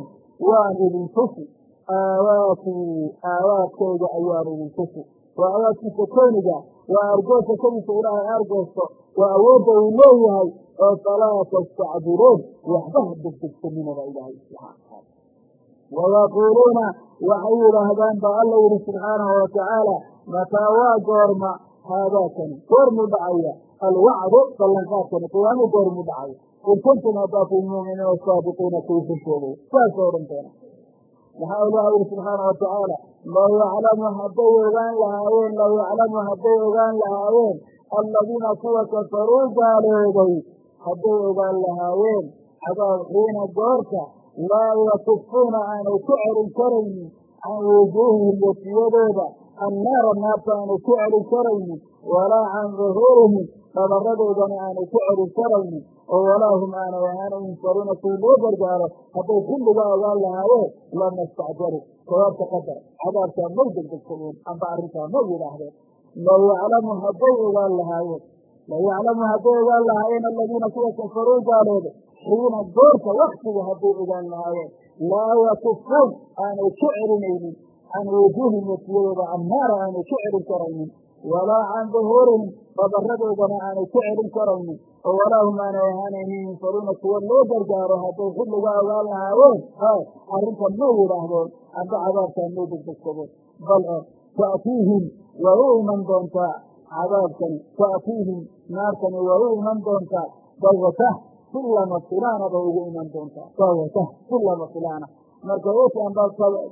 waan idin tusi aawaatii aawaadkayga ayaan idin tusi waa aawaadkiisa kooniga waa argoosa kadiisa ilaahay argoosto. Waa awoodda uu leeyahay oo falaa tastacjiluun waxba ha degdegsaninaba ilaahay subxaana wayaquuluuna waxay yidhaahdaan baa alla yihi subxaanahu watacaala mataa waa goorma haadaakani goormuu dhacaya alwacdu ballanqaadkani qiyaamo goormuu dhacaya. In kuntum hadaakum muuminiina saadiqiina kuwiisan sheegay saasoo odhan doona maxaa ilaha yihi subxaana watacaala law yaclamu hadday ogaan lahaayeen law yaclamu hadday ogaan lahaayeen alladiina kuwa kafaruu gaaloobay hadday ogaan lahaayeen cadaab xiina goorta laa yakufuuna aanay ku celin karaynin can wujuuhihim wejiyadooda annaara naarta aanay ku celin karaynin walaa can duhuurihim dabaradoodana aanay ku celin karaynin oo walaa hum aanay ahaana yunsaruuna kuwi loo gargaaro hadday kulliga ogaan lahaayeen lama istacjaru sawaabta qadar cadaabkaa may degdegsadeen amba arrintaa may yidhaahdeen. Law yaclamu hadday ogaan lahaayeen law yaclamu hadday ogaan lahaayeen aladiina kuwa kafaruu gaalooda xiina goorta waktiga hadday ogaan lahaayeen laa yakufuun aanay ku celinaynin. Can wujuuhim wejiyadooda annaara aanay ku celin karaynin walaa can duhuurihim dabaradoodana aanay ku celin karaynin oo walaa hum aanay ahaanaynin yunsaruuna kuwa loo gargaaro hadday xilliga ogaan lahaayeen ha arrintan may yidhaahdeen amba cadaabkaan may degdegsadeen bal ta'tiihim way u iman doontaa cadaabkani ta'tiihim naarkani way u iman doontaa dawatah si lama filaana bay ugu iman doontaa dawatah si filaana marka amba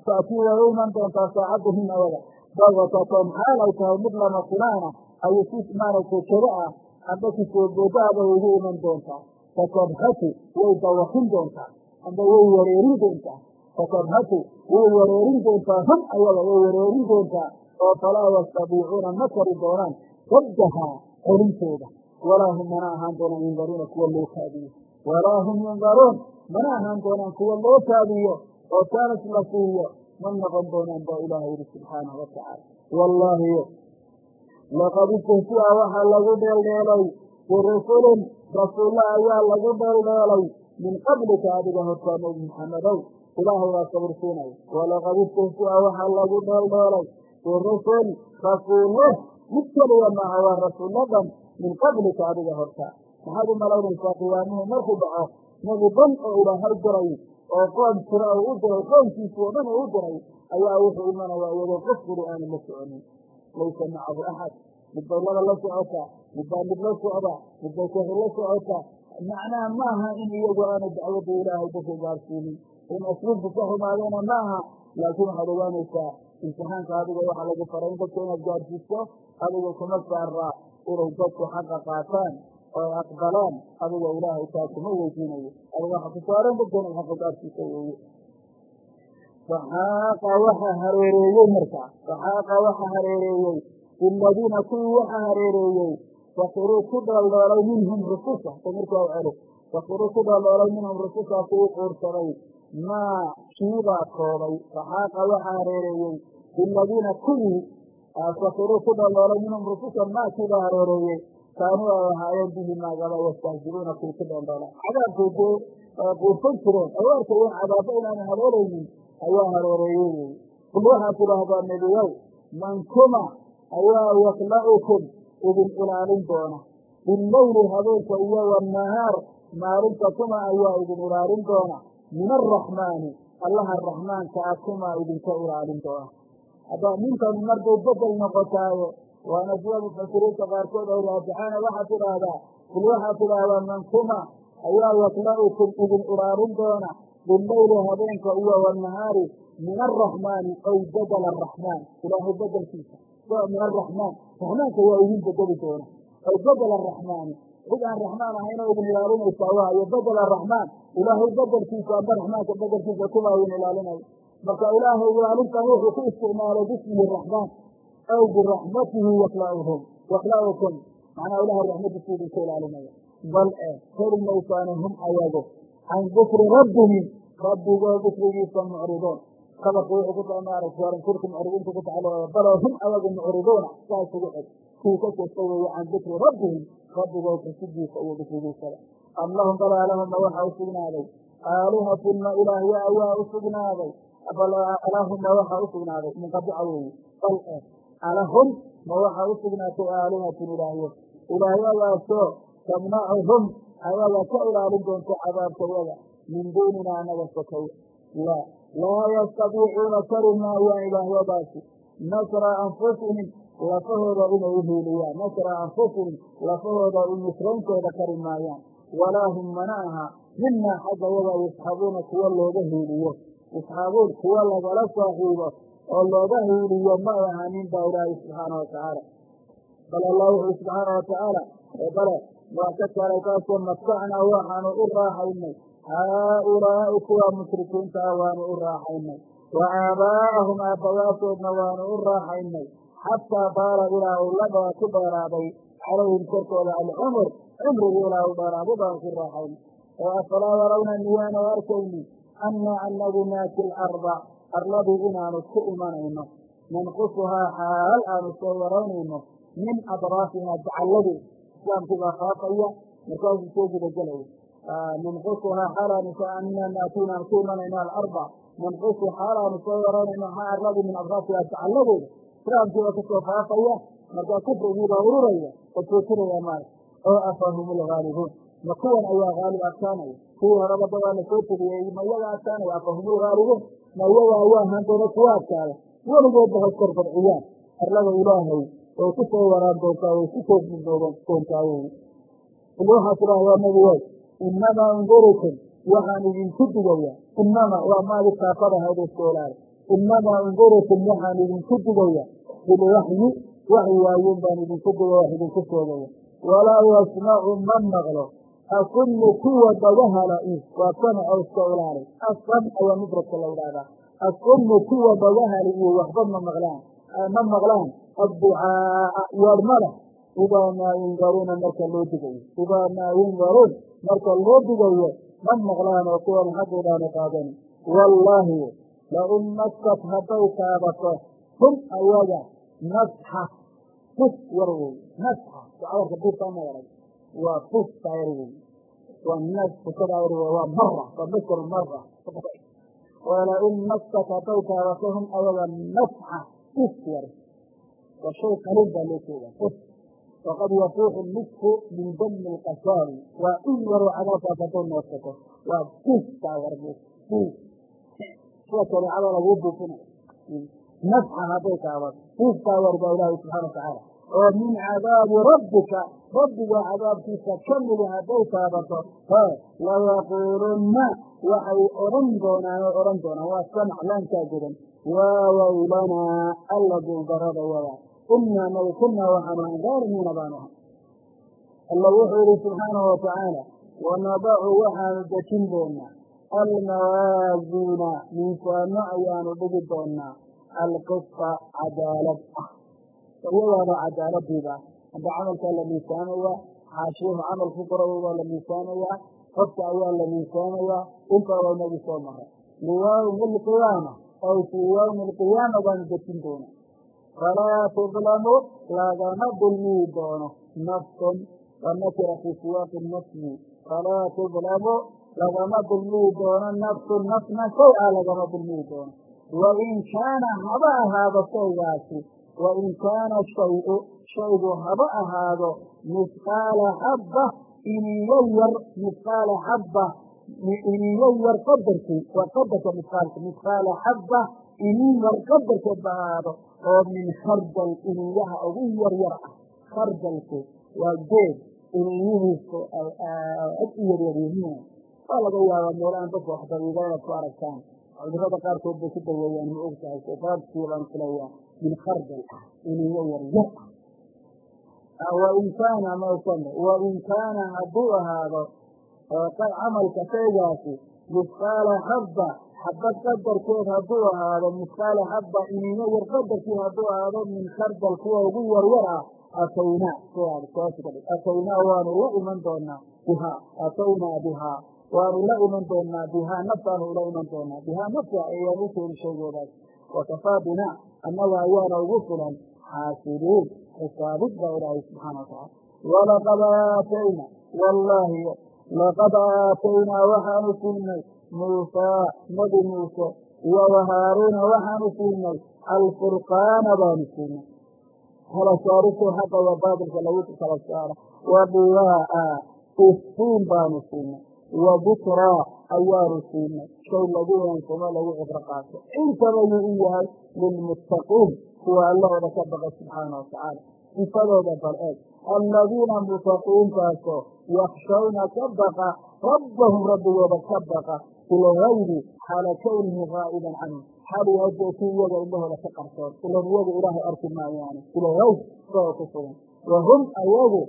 ta'tii way u iman doontaa saacadduhum ayaga dawatatan xaal ay tahay mid lama filaana ayuu si maaragtay jado ah amba kisoo boodaabay ugu iman doontaa fatabhatu way dawakin doontaa amba way wareerin doontaa fatabhatu way wareerin doontaa hum ayaga way wareerin doontaa oo falaa yastadiicuuna ma kari doonaan saddahaa celintooda walaa hum mana ahaan doonaan yundaruuna kuwa loo kaadiyo walaa hum yundaruun mana ahaan doonaan kuwa loo kaadiyo oo kaanas la siiyo ma noqon doonaan baa ilaaha yihi subxaanahu watacaala wallaahi laqad istahsia waxaa lagu dheeldheelay birusulin rasuulle ayaa lagu dheeldheelay min qablika adiga hortaa nebi maxamedow ilaahay waa sabirsiinaya walaqad istahsia waxaa lagu dheeldheelay birusul rasuulle mid keliya maaha waa rasuulladan min qablika adiga hortaa maxaad u malaynaysaa qiyaamihii markuu dhaco nebi dhan oo ilaahay oo qoom tira u u diray qoomkiisi oo dhan uu u diray ayaa wuxuu imanayaa iyadoo qof kuli aanu la soconin laysa macahu axad mid bay laba la socotaa mid baa mid la socda mid bay kahor la socotaa macnaha maaha in iyagu aanu dacwadda ilaahay dadka gaarsiinin. In asluubku ka xumaadayna ma aha laakiin waxaad ogaanaysaa imtixaanka adiga waxaa lagu faray in dadka inaad gaarsiiso adiga kuma saaraa inay dadku xaqa qaataan oo aqbalaan adiga ilaahay taa kuma weydiinayo. Adiga waxa ku saaran dadka inaad xaqa gaarsiiso weeye faxaaqa waxa hareereeyey markaa faxaaqa waxa hareereeyey. Biladiina kuwii waxa hareereeyey. Fakiruu ku dheeldheelay minhum rususha damirkaa celo fakiruu ku dheeldheelay minhum rusushaa kuwii quursaday. Maa kiibaa koobay. Faxaaqa waxa hareereeyey. Biladiina kuwii fakiruu ku dheeldheelay minhum rususha maa kiibaa hareereeyey kaanuu ay ahaayeen bihi maagaba yastahzibuuna kuwii ku dheeldheela cadaabkay dee quursan jireen ay arkayeen cadaabo inaanu hareeraynin ayaa hareereeyey wey kul waxaad tidhaahdaa nebiyow man kuma ayaa yakla'ukum idin ilaalin doona billayli habeenka iyo wannahaar maalinta kuma ayaa idin ilaalin doona min araxmaani allaha raxmaanka ah kumaa idinka ilaalin doona hadda ninkan markay bedel noqotaaye waana sida mufasiriinta qaarkood ay raajixaana waxaad tidhaahdaa kul waxaad tidhaahdaa man kuma ayaa yakla'ukum idin ilaalin doona billayli habeenka iyo wannahaari min araxmaani ow badala araxmaan ilaahay bedelkiisa min araxmaan raxmaanka waa idin bedeli doona. Ow badala araxmaani cid aan raxmaan ahayna idin ilaalinaysaa waayo badel araxmaan ilaahay bedelkiisa amba raxmaanka bedelkiisa kuwaa idin ilaalinayo marka ilaahay ilaalintan wuxuu ku isticmaalay bismihi raxmaan aw biraxmatihi yaklauhum yaklaukum macnaha ilahay raxmadiisu idinka ilaalinaya bal e heli maysaana hum ayago can dikri rabbihim rabbigoo dikrigiisa mucridoon kabarka wuxuu ku tahay maaragta warankurka mucridiinta ku tacalooya balo hum ayagu mucriduuna saas ugu xig kii ka jeesta weeye can dikri rabbihim rabbigoo xusidiisa iyo dikrigiisada am lahum balaalahumma waxaa u sugnaaday aalihatuna ilaahya ayaa u sugnaaday alahum ma waxaa u munqadica weeye bal e alahum ma waxaa u sugnaatay aalihatun ilaahyo ilaahyadaasoo tamnacuhum ayaga ka ilaalin doonta cadaabkayada min duunina anaga sokay laa laa yastadiicuuna kari maayaan ilaahyadaasi nasra anfusihim lafahooda inay u hiiliyaan nasra anfusihim lafahooda nusrayntooda kari maayaan walaa hum mana aha minaa xagga yaga yusxabuuna kuwa looga hiiliyo yusxabuun kuwa lagala saaxiibo oo looga hiiliyo ma ay ahanin baa ilaahay subxaana watacaala bal allah wuxuu subxaana watacaala bale waa ka kalay kaasoo matacnaa waxaanu u raaxaynay. Haaulaa'i kuwa mushrikiinta ah waanu u raaxaynay. Wa aabaa'ahum aabbayaashoodna waanu u raaxaynay. Xataa baala ilaa uu la ku dheeraaday calayhim korkooda alcumur cumrigii ilaa u dheeraaday baanu ku raaxaynay. Oo afalaa yarawna miyaanu arkayni annaa anagu naati larda arladii inaanu ku imanayno. Nanqusuhaa xaal aanu soo yaraynayno min adraafihaa jacalladii islaamkii baa faafaya markaasuu soo gudagelaya nanqusuhaa xaalaanu ana naatiinaan ku imanayno alarda nanqusu xaalaanu soo yaraynayno haa arladii min adraafihaa jacalladeeda islaamkii baa ka soo faafaya markaa kufrigii baa ururaya oo joojinaya maala oo afahum lgaalibuun ma kuwan ayaa haalib adkaanaya. Kuwii horeba da waa la soo tegiyey ma iyaga adkaanaya afahum lgaalibuun ma iyaga ayaa handooda kuwa adkaada. Weligoodba ha korfadciyaan arlada ilaahay way ku soo waraan doontaa way ku toosmi doontaa wey il waxaa tidhaahdaa nebigood inamaa undurukum. Waxaan idinku digaya inama waa maadi kaafadahayd iska ilaali inamaa waxaan idinku digaya bilwaxyi waxyi waayeen baan idinku digaya wax idinku sheegaya walaa yasmacu ma maqlo akullu kuwa dhagahala-i waa samaco iska ilaali asam ayaa mufradka la idhaahdaa akullu kuwa dhagahali iyo waxba ma maqlaan ma maqlaan adducaaa yeedhmada idaa maa yundaruuna marka loo digayo idaa maa yundaruun marka loo digayo ma maqlaan oo kuwan xaqiidhaanu qaadani wallaahi lain maskat hadday taabato hum ayaga nasxa fus yar wey nasxa ducawarka buurtaama yarag waa fus taa yar wey waa yar wey waa mara masar mara walain maskat hadday taabato hum ayaga nasxa fus yar waa shay qaliil baa loo jeedaa fus waqad yafuuxu nisfu min dami lqasaari waa yaroo cadaabkaas hadday noodsato waa fus taa yar fus sida shareecada laguu buufina nasxa hadday taabato fuustaa yar baa ilaahi subxana watacaala oo min cadaabi rabbika rabbiga cadaabkiisa ka midi hadday taabato layaquulunna waxay odhan doonaan oo odhan doonaan waa samac laankaa godan waa waylanaa alla duldarada wada. Inaa nabi kunaa waxaanu ahan daalimiina ahay. Alla wuxuu yihi subxaanahu watacaala wanadacu waxaanu dejin doonaa. Almawaaziina miisaano ayaanu dhigi doonaa. Alqisa cadaalad ah iyadaaba cadaaladiiba amba camalkaa la miisaamayaa xaashiyuhu camal ku qoray waa la miisaamayaa qofka ayaa la miisaamayaa intaaba inagu soo maray. Liyawmi alqiyaama ay fii yawmi alqiyaama baanu dejin doona falaa tudlamu lagama dulmiyi doono nafsun wanakira fii siyaaqi nafyi falaa tudlamu lagama dulmiyi doono nafsun nafna shay a lagama dulmiyi doono. Wain kaana haba ahaado shaygaasi wain kaana shayu shaygu haba ahaado misqaala xabba iniyo yar misqaala xabba iniyo yar qadarkii waa qadarka misqaalka misqaala xabba inin yar qadarkeed ba ahaado oo min khardal iniyaha ugu yar yar ah khardalku waa geed iniyihiisu ay aad u yaryar yihiin waa laga yaabaa meel aan dadka wax dabiida inaad ku aragtaan cudurrada qaarkood bay ku daweeyaan ma og min khardal ah iniyo yaryar ah wain kaana wain kaana hadduu ahaado camalka shaygaasi misqaala habba xabad qadarkeed hadduu ahaado misqaala habba iniyo yar qadarkii hadduu ahaado min khardal kuwa ugu yaryar ah ataynaa ataynaa waanu la iman doonaa bihaa ataynaa bihaa waanu la iman doonaa bihaa naftaanu ula iman doonaa bihaa nafta ayaan u keeni shaygoodaas wakafaa binaa annaga ayaana ugu filan xaasibiin xisaabid baa ilaahay subxaana watacaala walaqad aatayna wallaahi laqad aataynaa waxaanu siinay muusaa nabi muuse iyo wahaaruuna waxaanu siinay alfurqaana baanu siinay kala saaristay xaqa iyo baatilka lagu kala saaro wa dhiyaaa iftiin siinay wa ayaanu siinay shay lagu waansamo lagu cibro qaato. Intaba yuu u yahay lilmuttaqiin. Kuwa allahooda ka baqa subxaana watacaala sifadooda bal eeg. Alladiina mutaqiintaasoo yakshawna ka baqa rabbahum rabbigooda ka baqa bilgaybi xaala kownihi gaa'iban canhum yahay kii iyaga indhahooda ka qarsoon. Ilan iyaga ilaahay arki maayaane. Bilgayb isagoo ku sugan. Wahum ayagu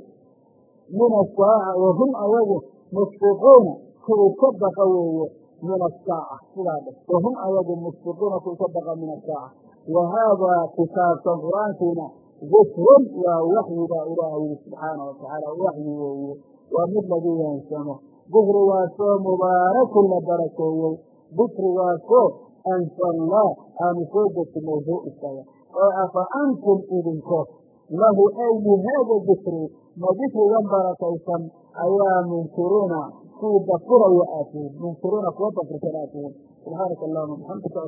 min asaaca wahum ayagu mushfiquuna kuwii ka baqa weeye min asaaca sidaa dhe wahum ayagu mushfiquuna kuwii ka baqa min asaaca wa haadaa kitaabkan qur'aankiina dikrun waa waxyigaa ilaah yidhi subxaana watacaala waxyi weeye. Waa mid lagu waansamo dikrigaasoo mubaarakun la barakeeyey. Dikrigaasoo ansalnaa aanu soo dejinay hu isaga oo afa antum idinko lahu ay lihaada dikri ma dikrigan barakaysan ayaa munkiruuna kuwii dafiraya aad tihiin munkiruuna kuwa dafirsan aad tihiin subxaanaka allahuma bixamdika